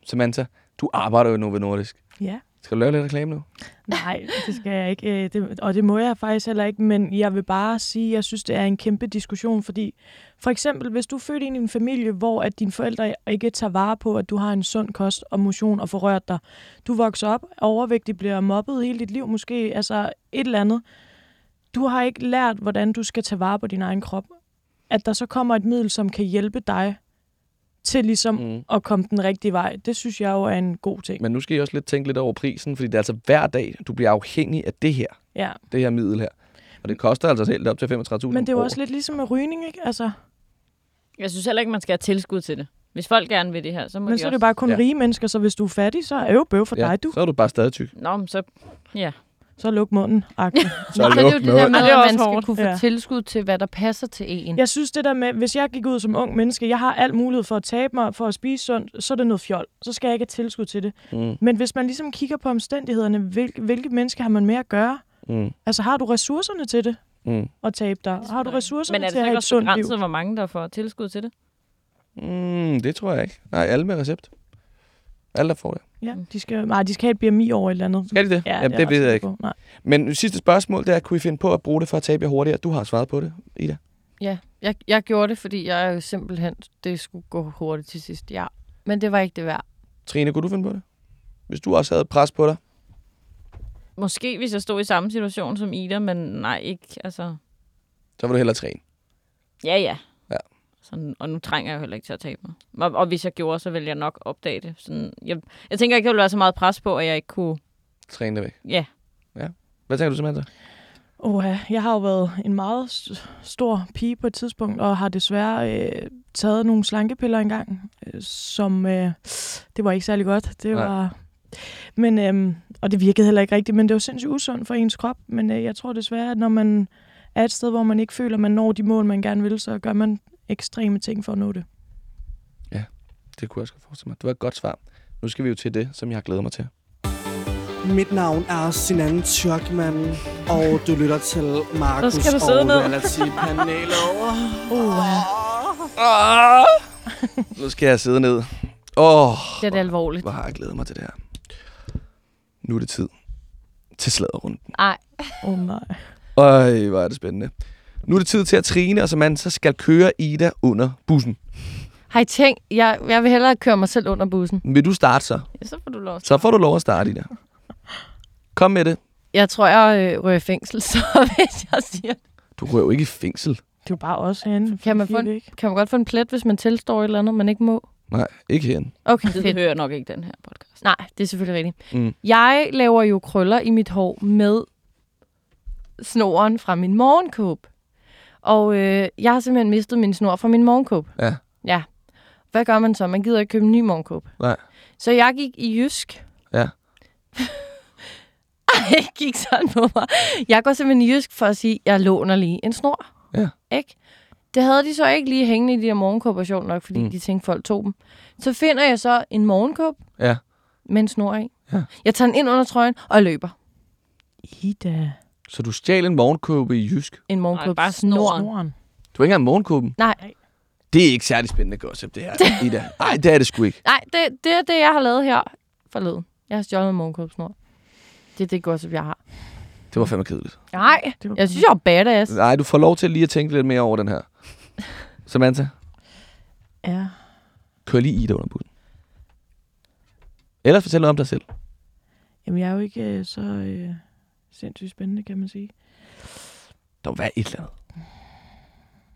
Speaker 1: Samantha, du arbejder jo nu ved Nordisk.
Speaker 5: Ja.
Speaker 1: Skal du lave lidt reklame nu?
Speaker 5: Nej, det skal jeg ikke. Øh, det, og det må jeg faktisk heller ikke, men jeg vil bare sige, at jeg synes, det er en kæmpe diskussion, fordi for eksempel, hvis du er født ind i en familie, hvor at dine forældre ikke tager vare på, at du har en sund kost og motion og får rørt dig. Du vokser op, overvægtig, bliver mobbet hele dit liv måske, altså et eller andet. Du har ikke lært, hvordan du skal tage vare på din egen krop. At der så kommer et middel, som kan hjælpe dig til ligesom
Speaker 1: Mm.
Speaker 5: at komme den rigtige vej, det synes jeg jo er en god ting.
Speaker 1: Men nu skal I også lidt tænke lidt over prisen, fordi det er altså hver dag, du bliver afhængig af det her,
Speaker 5: Ja.
Speaker 1: det her middel her. Og det koster altså helt op til 35.000
Speaker 5: Men det er jo også lidt ligesom med rygning, ikke? Altså,
Speaker 3: Jeg synes heller ikke, man skal have tilskud til det. Hvis folk gerne vil det her, så må
Speaker 5: men
Speaker 3: de
Speaker 5: så er
Speaker 3: også...
Speaker 5: det bare kun
Speaker 1: ja.
Speaker 5: rige mennesker, så hvis du er fattig, så er jo bøv for
Speaker 1: ja,
Speaker 5: dig, du.
Speaker 1: Så er du bare stadig tyk.
Speaker 3: Nå, men så... Ja.
Speaker 5: Så luk munden.
Speaker 1: Så
Speaker 2: Nå, men det er
Speaker 1: luk
Speaker 2: jo det der med,
Speaker 3: det er
Speaker 2: at
Speaker 3: også
Speaker 2: man skal kunne få
Speaker 5: Ja.
Speaker 2: tilskud til, hvad der passer til en.
Speaker 5: Jeg synes det der med, hvis jeg gik ud som ung menneske, jeg har alt mulighed for at tabe mig, for at spise sundt, så er det noget fjol. Så skal jeg ikke have tilskud til det.
Speaker 1: Mm.
Speaker 5: Men hvis man ligesom kigger på omstændighederne, hvilke, hvilke mennesker har man med at gøre?
Speaker 1: Mm.
Speaker 5: Altså har du ressourcerne til det
Speaker 1: Mm.
Speaker 5: at tabe dig? Har du ressourcerne
Speaker 3: Men er det
Speaker 5: til
Speaker 3: så
Speaker 5: at
Speaker 3: ikke
Speaker 5: have et
Speaker 3: også
Speaker 5: sundt liv?
Speaker 3: begrænset, hvor mange der får tilskud til det?
Speaker 1: Mm, det tror jeg ikke. Nej, alle med recept. Alle, der får det.
Speaker 5: Ja, de skal, nej, de skal have et BMI over et eller andet.
Speaker 1: Skal de det?
Speaker 5: Ja,
Speaker 1: Jamen,
Speaker 5: er
Speaker 1: det ved jeg ikke.
Speaker 5: på. Nej.
Speaker 1: Men sidste spørgsmål, det er, kunne I finde på at bruge det for at tabe jer hurtigere? Du har svaret på det, Ida.
Speaker 2: Ja. Jeg, jeg gjorde det, fordi jeg er jo simpelthen, det skulle gå hurtigt til sidst, ja. Men det var ikke det værd.
Speaker 1: Trine, kunne du finde på det? Hvis du også havde et pres på dig?
Speaker 3: Måske hvis jeg stod i samme situation som Ida, men nej, ikke. Altså,
Speaker 1: Så vil du hellere træne.
Speaker 3: ja, ja.
Speaker 1: Ja.
Speaker 3: Sådan, og nu trænger jeg jo heller ikke til at tabe mig. Og, og hvis jeg gjorde, så ville jeg nok opdage det. Sådan, jeg, jeg tænker ikke, der ville være så meget pres på, at jeg ikke kunne...
Speaker 1: Træne det væk.
Speaker 3: Ja,
Speaker 1: Hvad tænker du, Samantha?
Speaker 5: Oh, jeg har jo været en meget st- stor pige på et tidspunkt, og har desværre øh, taget nogle slankepiller engang, øh, som øh, det var ikke særlig godt. Det
Speaker 1: Nej.
Speaker 5: var, men øh, og det virkede heller ikke rigtigt, men det var sindssygt usundt for ens krop. Men øh, jeg tror desværre, at når man er et sted, hvor man ikke føler, at man når de mål, man gerne vil, så gør man ekstreme ting for at nå det.
Speaker 1: Det kunne jeg også forestille mig. Det var et godt svar. Nu skal vi jo til det, som jeg har glædet mig til.
Speaker 9: Mit navn er Sinan Tjørkman, og du lytter til Markus og. Reality-panelet.
Speaker 5: Oh,
Speaker 1: Ah! nu skal jeg sidde ned. Åh, oh,
Speaker 2: Det er det alvorligt.
Speaker 1: hvor har jeg glædet mig til det her. Nu er det tid til sladderrunden.
Speaker 2: Nej,
Speaker 5: oh nej.
Speaker 1: Øj, hvor er det spændende. Nu er det tid til, at Trine og Samantha skal køre Ida under bussen.
Speaker 2: har I tænkt, jeg, jeg vil hellere køre mig selv under bussen.
Speaker 1: Vil du starte så?
Speaker 3: ja så får du lov.
Speaker 1: Så får du lov at starte, Ida. Kom med det.
Speaker 2: Jeg tror, jeg øh, rører i fængsel, så hvis jeg siger
Speaker 1: Du rører jo ikke i fængsel.
Speaker 5: Det er jo bare også herinde.
Speaker 2: Kan man få en-? Kan man godt få en plet, hvis man tilstår et eller andet, man ikke må?
Speaker 1: Nej, ikke herinde.
Speaker 2: Okay,
Speaker 3: Det
Speaker 2: fedt.
Speaker 3: hører nok ikke den her podcast.
Speaker 2: Nej, det er selvfølgelig rigtigt.
Speaker 1: Mm.
Speaker 2: Jeg laver jo krøller i mit hår med snoren fra min morgenkåb. Og øh, jeg har simpelthen mistet min snor fra min morgenkåb.
Speaker 1: Ja.
Speaker 2: Ja. Hvad gør man så? Man gider ikke købe en ny morgenkåb.
Speaker 1: Nej.
Speaker 2: Så jeg gik i Jysk.
Speaker 1: Ja.
Speaker 2: Ej, jeg gik sådan på mig. Jeg går simpelthen i Jysk for at sige, jeg låner lige en snor.
Speaker 1: Ja.
Speaker 2: Ikke? Det havde de så ikke lige hængende i de her morgenkåber, sjovt nok, fordi
Speaker 1: Mm.
Speaker 2: mm. de tænkte, folk tog dem. Så finder jeg så en morgenkåb
Speaker 1: Ja.
Speaker 2: med en snor i.
Speaker 1: Ja.
Speaker 2: Jeg tager den ind under trøjen, og jeg løber.
Speaker 5: Ida.
Speaker 1: Så du stjal en morgenkåbe i Jysk.
Speaker 2: En morgenkåb.
Speaker 3: bare
Speaker 2: snor.
Speaker 3: snoren.
Speaker 5: Snoren.
Speaker 1: Du har ikke engang morgenkåben.
Speaker 2: Nej,
Speaker 1: Det er ikke særlig spændende gossip, det her, Ida. Nej, det er det sgu ikke.
Speaker 2: nej det, det er det, jeg har lavet her forleden. Jeg har stjålet en morgenkåbsnor. Det er det gossip, jeg har.
Speaker 1: Det var fandme kedeligt.
Speaker 2: Nej,
Speaker 5: var
Speaker 2: jeg synes, jeg er badass.
Speaker 1: Nej, du får lov til lige at tænke lidt mere over den her. Samantha,
Speaker 5: Ja.
Speaker 1: kør lige Ida under bussen. Ellers fortæl noget om dig selv.
Speaker 5: Jamen, jeg er jo ikke øh, så øh, sindssygt spændende, kan man sige.
Speaker 1: Der må være et eller andet.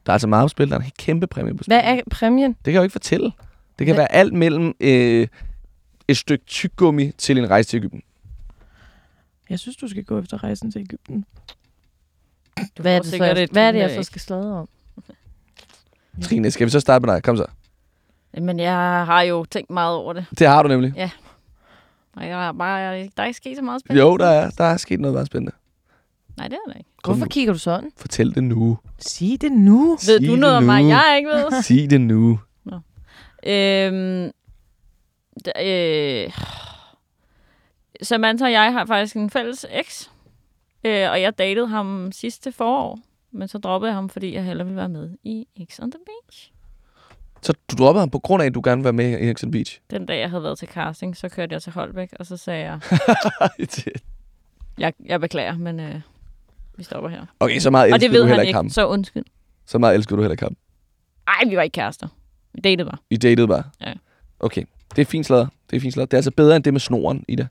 Speaker 1: Der er altså meget på spil. Der er en kæmpe præmie på spil.
Speaker 2: Hvad er præmien?
Speaker 1: Det kan jeg jo ikke fortælle. Det kan
Speaker 2: Hvad-
Speaker 1: være alt mellem øh, et stykke tyggegummi til en rejse til Ægypten.
Speaker 5: Jeg synes, du skal gå efter rejsen til Ægypten.
Speaker 3: Du
Speaker 2: Hvad er det, så, jeg, hvad er det, jeg så skal sladre om?
Speaker 1: Trine, skal vi så starte med dig? Kom så.
Speaker 3: Men jeg har jo tænkt meget over det.
Speaker 1: Det har du nemlig.
Speaker 3: Og jeg er bare, der er ikke sket så meget spændende.
Speaker 1: Jo, der er, der er sket noget meget spændende.
Speaker 3: Nej, det er der ikke.
Speaker 1: Kom
Speaker 2: Hvorfor
Speaker 1: nu.
Speaker 2: kigger du sådan?
Speaker 1: Fortæl det nu.
Speaker 5: Sig det nu.
Speaker 3: Ved
Speaker 1: Sig
Speaker 3: du
Speaker 1: det
Speaker 3: noget om mig,
Speaker 1: nu.
Speaker 3: jeg ikke ved?
Speaker 1: Sig det nu.
Speaker 3: Øhm, d- øh, Samantha og jeg har faktisk en fælles eks. Øh, og jeg datede ham sidste forår. Men så droppede jeg ham, fordi jeg hellere ville være med i X on the Beach.
Speaker 1: Så du droppede ham på grund af, at du gerne vil være med i Exxon Beach.
Speaker 3: Den dag, jeg havde været til casting, så kørte jeg til Holbæk, og så sagde jeg, jeg, jeg beklager, men øh, vi stopper her.
Speaker 1: okay, så meget
Speaker 3: og det ved
Speaker 1: du heller
Speaker 3: han
Speaker 1: ikke ham.
Speaker 3: så undskyld.
Speaker 1: Så meget elsker du heller ikke ham.
Speaker 3: Ej, vi var ikke kærester. Vi datede bare.
Speaker 1: I datede bare.
Speaker 3: Ja.
Speaker 1: Okay, det er fint slader. Det er fint slader. Det er altså bedre end det med snoren, Ida.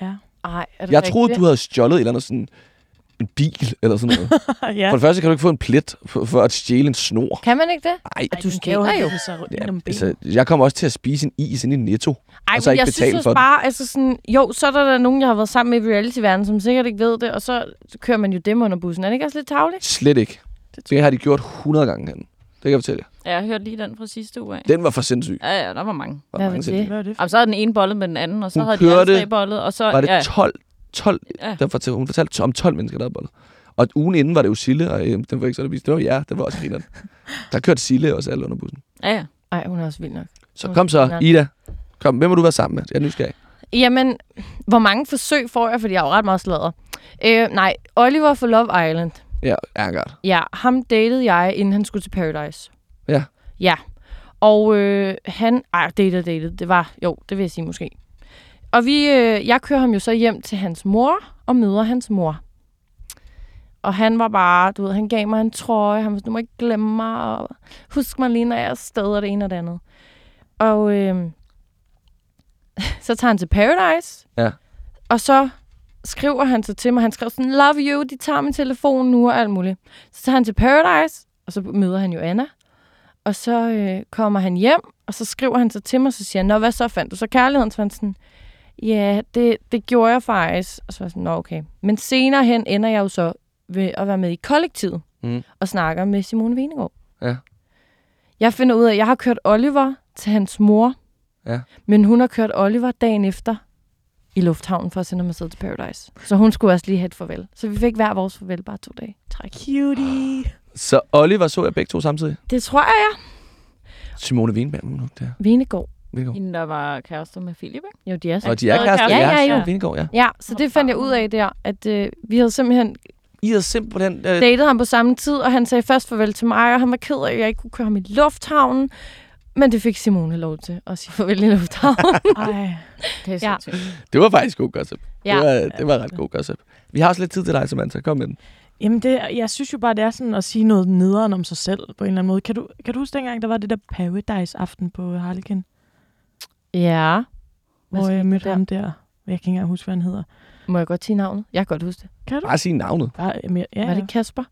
Speaker 5: Ja.
Speaker 2: Ej, er det
Speaker 1: Jeg troede,
Speaker 2: rigtigt?
Speaker 1: du havde stjålet et eller andet sådan en bil eller sådan noget.
Speaker 5: ja.
Speaker 1: For det første kan du ikke få en plet for, for at stjæle en snor.
Speaker 2: Kan man ikke det?
Speaker 1: Ej,
Speaker 2: du stjæler
Speaker 5: have
Speaker 2: jo.
Speaker 5: det rundt
Speaker 1: ja, altså, jeg kommer også til at spise en is ind i Netto.
Speaker 2: Ej,
Speaker 1: Og så ikke
Speaker 2: jeg
Speaker 1: betale
Speaker 2: synes
Speaker 1: for
Speaker 2: bare, altså sådan, jo, så er der, der nogen, jeg har været sammen med i reality-verdenen, som sikkert ikke ved det, og så kører man jo dem under bussen. Er det ikke også lidt tavligt?
Speaker 1: Slet ikke. Det har de gjort 100 gange herinde. Det kan jeg fortælle jer.
Speaker 3: Ja, jeg hørte lige den fra sidste uge af.
Speaker 1: Den var for sindssyg.
Speaker 3: Ja, ja, der var mange.
Speaker 1: Var
Speaker 2: Hvad
Speaker 1: mange
Speaker 2: var
Speaker 1: sindssyge.
Speaker 2: det?
Speaker 5: Hvad er det for?
Speaker 3: Jamen, så havde den ene bollet med den anden, og så
Speaker 1: Hun
Speaker 3: havde de
Speaker 1: kørte-
Speaker 3: tre bollet, og så...
Speaker 1: Var det
Speaker 3: ja,
Speaker 1: 12, 12
Speaker 3: Ja.
Speaker 1: der fortalte, hun fortalte om 12 mennesker, der havde bollet. Og ugen inden var det jo Sille, og øh, den var ikke så. Det var ja, det var også grineren. Der kørte Sille også alle under bussen.
Speaker 3: ja, ja.
Speaker 2: Ej, hun er også vild nok.
Speaker 1: Så
Speaker 2: Hun
Speaker 1: kom så. Ida. Kom, hvem må du være sammen med? Jeg er nysgerrig.
Speaker 2: Jamen, hvor mange forsøg får jeg, fordi jeg er jo ret meget sladder. Øh, nej, Oliver for Love Island.
Speaker 1: Ja, ja, godt.
Speaker 2: Ja, ham datede jeg, inden han skulle til Paradise.
Speaker 1: Ja.
Speaker 2: Ja. Og øh, han... Ej, datet, datet. Det var... Jo, det vil jeg sige måske. Og vi, øh, jeg kører ham jo så hjem til hans mor og møder hans mor. Og han var bare, du ved, han gav mig en trøje. Han var sådan, du må ikke glemme mig, og husk mig lige, når jeg er afsted, og det ene og det andet. Og øh, så tager han til Paradise.
Speaker 1: Ja.
Speaker 2: Og så skriver han så til mig, han skrev sådan, love you, de tager min telefon nu og alt muligt. Så tager han til Paradise, og så møder han jo Anna. Og så øh, kommer han hjem, og så skriver han så til mig, så siger han, Nå, hvad så fandt du så kærligheden? Så var han sådan, ja, det, det gjorde jeg faktisk. Og så var jeg sådan, Nå, okay. Men senere hen ender jeg jo så ved at være med i kollektivet
Speaker 1: Mm.
Speaker 2: og snakker med Simone Venegård.
Speaker 1: Ja.
Speaker 2: Jeg finder ud af, at jeg har kørt Oliver til hans mor,
Speaker 1: Ja.
Speaker 2: men hun har kørt Oliver dagen efter i lufthavnen for at sende ham afsted til Paradise. Så hun skulle også lige have et farvel. Så vi fik hver vores farvel bare to dage. Træk.
Speaker 5: Cutie.
Speaker 1: Så Oliver så jeg begge to samtidig.
Speaker 2: Det tror jeg, ja.
Speaker 1: Simone Wienberg, nu nok der.
Speaker 2: Venegård.
Speaker 1: Vingegaard.
Speaker 3: Hende, der var kærester med Philip, ikke?
Speaker 2: Jo, de er så.
Speaker 1: Og de er
Speaker 3: stadig
Speaker 1: kærester.
Speaker 2: Ja, ja,
Speaker 1: ja.
Speaker 2: ja.
Speaker 1: Vingegaard, ja.
Speaker 2: Ja, så det fandt jeg ud af der, at øh, vi havde simpelthen
Speaker 1: I havde simpelthen... Øh,
Speaker 2: datet ham på samme tid, og han sagde først farvel til mig, og han var ked af, at jeg ikke kunne køre ham i lufthavnen. Men det fik Simone lov til at sige farvel i lufthavnen.
Speaker 5: Ej.
Speaker 3: Det er
Speaker 2: Ja.
Speaker 3: sindssygt.
Speaker 1: det var faktisk god gossip.
Speaker 2: ja.
Speaker 1: Det, var, det var ret god gossip. Vi har også lidt tid til dig, Samantha. Kom med den.
Speaker 5: Jamen, det, jeg synes jo bare, det er sådan at sige noget nederen om sig selv på en eller anden måde. Kan du, kan du huske dengang, der var det der Paradise-aften på Harlekin?
Speaker 2: Ja. Hvad
Speaker 5: Hvor
Speaker 2: skete
Speaker 5: jeg mødte
Speaker 2: der?
Speaker 5: ham der. Jeg kan ikke engang huske, hvad han hedder.
Speaker 2: Må jeg godt sige navnet? Jeg kan godt huske det.
Speaker 5: Kan du?
Speaker 1: Bare sig navnet.
Speaker 5: Bare, ja,
Speaker 2: Ja, var det. Kasper?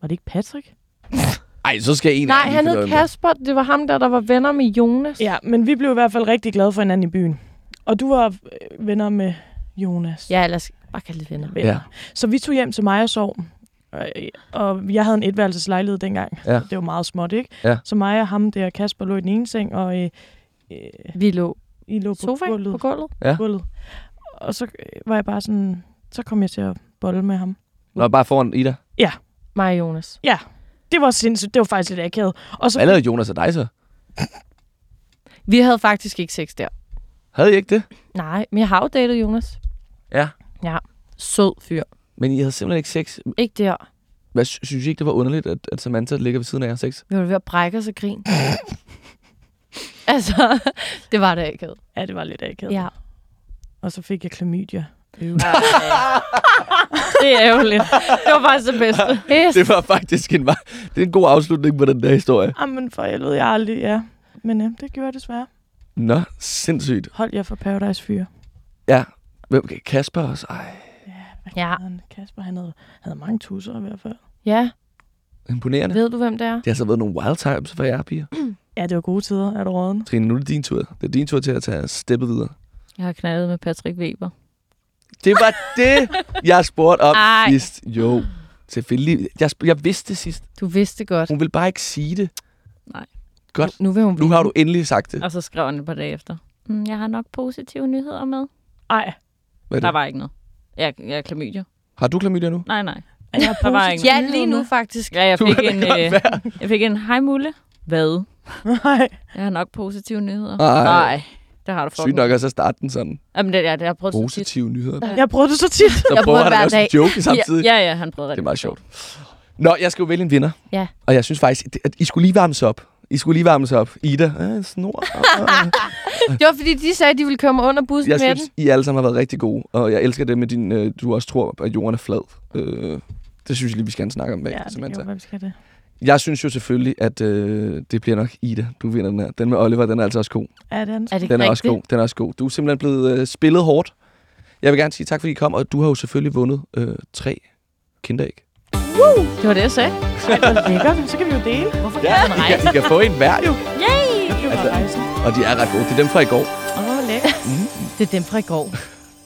Speaker 5: var det ikke Patrick?
Speaker 1: Ej, så skal en af
Speaker 2: Nej, han hed. Kasper. Det var ham der, der var venner med Jonas.
Speaker 5: Ja, men vi blev i hvert fald rigtig glade for hinanden i byen. Og du var øh, venner med Jonas.
Speaker 2: Ja, lad os bare kalde det venner.
Speaker 5: venner.
Speaker 1: Ja.
Speaker 5: Så vi tog hjem til mig og sov. Og- Og jeg havde en etværelseslejlighed dengang.
Speaker 1: Ja.
Speaker 5: Det var meget småt, ikke?
Speaker 1: Ja.
Speaker 5: Så mig og ham der, Kasper, lå i den ene seng, og øh, øh,
Speaker 2: Vi lå
Speaker 5: I lå på
Speaker 2: sofa
Speaker 5: gulvet.
Speaker 2: på gulvet.
Speaker 1: Ja.
Speaker 5: gulvet. Og så øh, var jeg bare sådan, så kom jeg til at bolle med ham.
Speaker 1: Nå, bare foran Ida.
Speaker 2: Mig og Jonas.
Speaker 5: Det var sindssygt, det var faktisk lidt akavet. Og så
Speaker 1: Hvad lavede Jonas og dig så?
Speaker 2: Vi havde faktisk ikke sex der.
Speaker 1: Havde I ikke det?
Speaker 2: Nej, men jeg har jo datet Jonas.
Speaker 1: Ja.
Speaker 2: Ja. Sød fyr.
Speaker 1: Men I havde simpelthen ikke sex.
Speaker 2: Ikke der.
Speaker 1: Hvad, sy- synes I ikke, det var underligt, at, at Samantha ligger ved siden af jer sex?
Speaker 2: Vi var ved at brække os af grin. altså, det var det ikke.
Speaker 5: ja, det var lidt akavet.
Speaker 2: Ja.
Speaker 5: Og så fik jeg klamydia. Øv.
Speaker 3: Det er ærgerligt. Det var faktisk det bedste.
Speaker 2: Yes.
Speaker 1: Det var faktisk en, det er en god afslutning på den der historie.
Speaker 5: Jamen for helvede, jeg aldrig, ja. Men øh, det gjorde jeg desværre.
Speaker 1: Nå, sindssygt.
Speaker 5: Hold jer for Paradise Fyre.
Speaker 1: Ja. Hvem, Kasper også? Ej,
Speaker 2: Ja.
Speaker 5: Han, Kasper, han havde, havde mange tusser i hvert fald.
Speaker 2: Ja,
Speaker 1: imponerende.
Speaker 2: ved du, hvem det er?
Speaker 1: Det har så været nogle wild times for jer, piger.
Speaker 5: Ja, det var gode tider. Er du råden?
Speaker 1: Trine, nu er det din tur. Det er din tur til at tage steppet videre.
Speaker 3: Jeg har knaldet med Patrick Weber.
Speaker 1: Det var det, jeg spurgte om
Speaker 2: Ej.
Speaker 1: sidst. Jo, selvfølgelig. Jeg, jeg vidste det sidst.
Speaker 2: Du vidste godt.
Speaker 1: Hun vil bare ikke sige det.
Speaker 3: Nej.
Speaker 1: Godt.
Speaker 2: Nu vil hun
Speaker 1: Nu har du endelig sagt det.
Speaker 3: Og så skrev han et par dage efter. Mm, jeg har nok positive nyheder med.
Speaker 5: Ej,
Speaker 1: Hvad er
Speaker 3: Der var ikke noget. Jeg, jeg er klamydia.
Speaker 1: Har du klamydia nu?
Speaker 3: Nej, nej.
Speaker 5: jeg har
Speaker 3: Der var ikke
Speaker 2: Ja, lige nu faktisk.
Speaker 3: Ja, jeg fik en, øh, jeg fik en, hej Mulle. Hvad?
Speaker 5: Nej.
Speaker 3: Jeg har nok positive nyheder.
Speaker 1: Ej.
Speaker 3: Nej, det har du
Speaker 1: Sygt
Speaker 3: fucking.
Speaker 1: nok at så starte den sådan.
Speaker 3: Jamen, det, ja, det har jeg prøvet så tit.
Speaker 1: Positive nyheder.
Speaker 5: Jeg prøvede det så tit.
Speaker 1: Så
Speaker 2: Jeg
Speaker 1: prøver han at
Speaker 2: hver
Speaker 1: lave en
Speaker 2: dag.
Speaker 1: joke samtidig.
Speaker 3: Ja, ja, han prøvede
Speaker 1: Det er
Speaker 3: rigtig
Speaker 1: meget sjovt. Nå, jeg skal jo vælge en vinder.
Speaker 2: Ja.
Speaker 1: Og jeg synes faktisk, at I skulle lige varmes op. I skulle lige varmes op. Ida, øh, snor.
Speaker 2: Det var fordi, de sagde, at de ville mig under bussen
Speaker 1: jeg
Speaker 2: med
Speaker 1: synes,
Speaker 2: den.
Speaker 1: I alle sammen har været rigtig gode. Og jeg elsker det med din, øh, du også tror, at jorden er flad. Øh, det synes jeg lige, vi skal snakke om bag,
Speaker 5: Ja, det jo, vi skal det.
Speaker 1: Jeg synes jo selvfølgelig, at øh, det bliver nok Ida, du vinder den her. Den med Oliver, den er altså også god.
Speaker 5: Ja, det er den.
Speaker 2: Er det
Speaker 1: Den er også god. Den er også god. Du er simpelthen blevet øh, spillet hårdt. Jeg vil gerne sige tak, fordi I kom, og du har jo selvfølgelig vundet øh, tre kinderæg.
Speaker 3: Det var det, jeg sagde.
Speaker 5: Ej, hvor lækkert. Så kan vi jo dele.
Speaker 3: Hvorfor
Speaker 1: Ja,
Speaker 3: kan
Speaker 1: I
Speaker 3: rejse?
Speaker 1: kan, I kan få en hver jo.
Speaker 5: Det bliver
Speaker 1: Altså-. Og de er ret gode. Det er dem fra i går.
Speaker 3: Åh, hvor lækkert.
Speaker 2: Det er dem fra i går.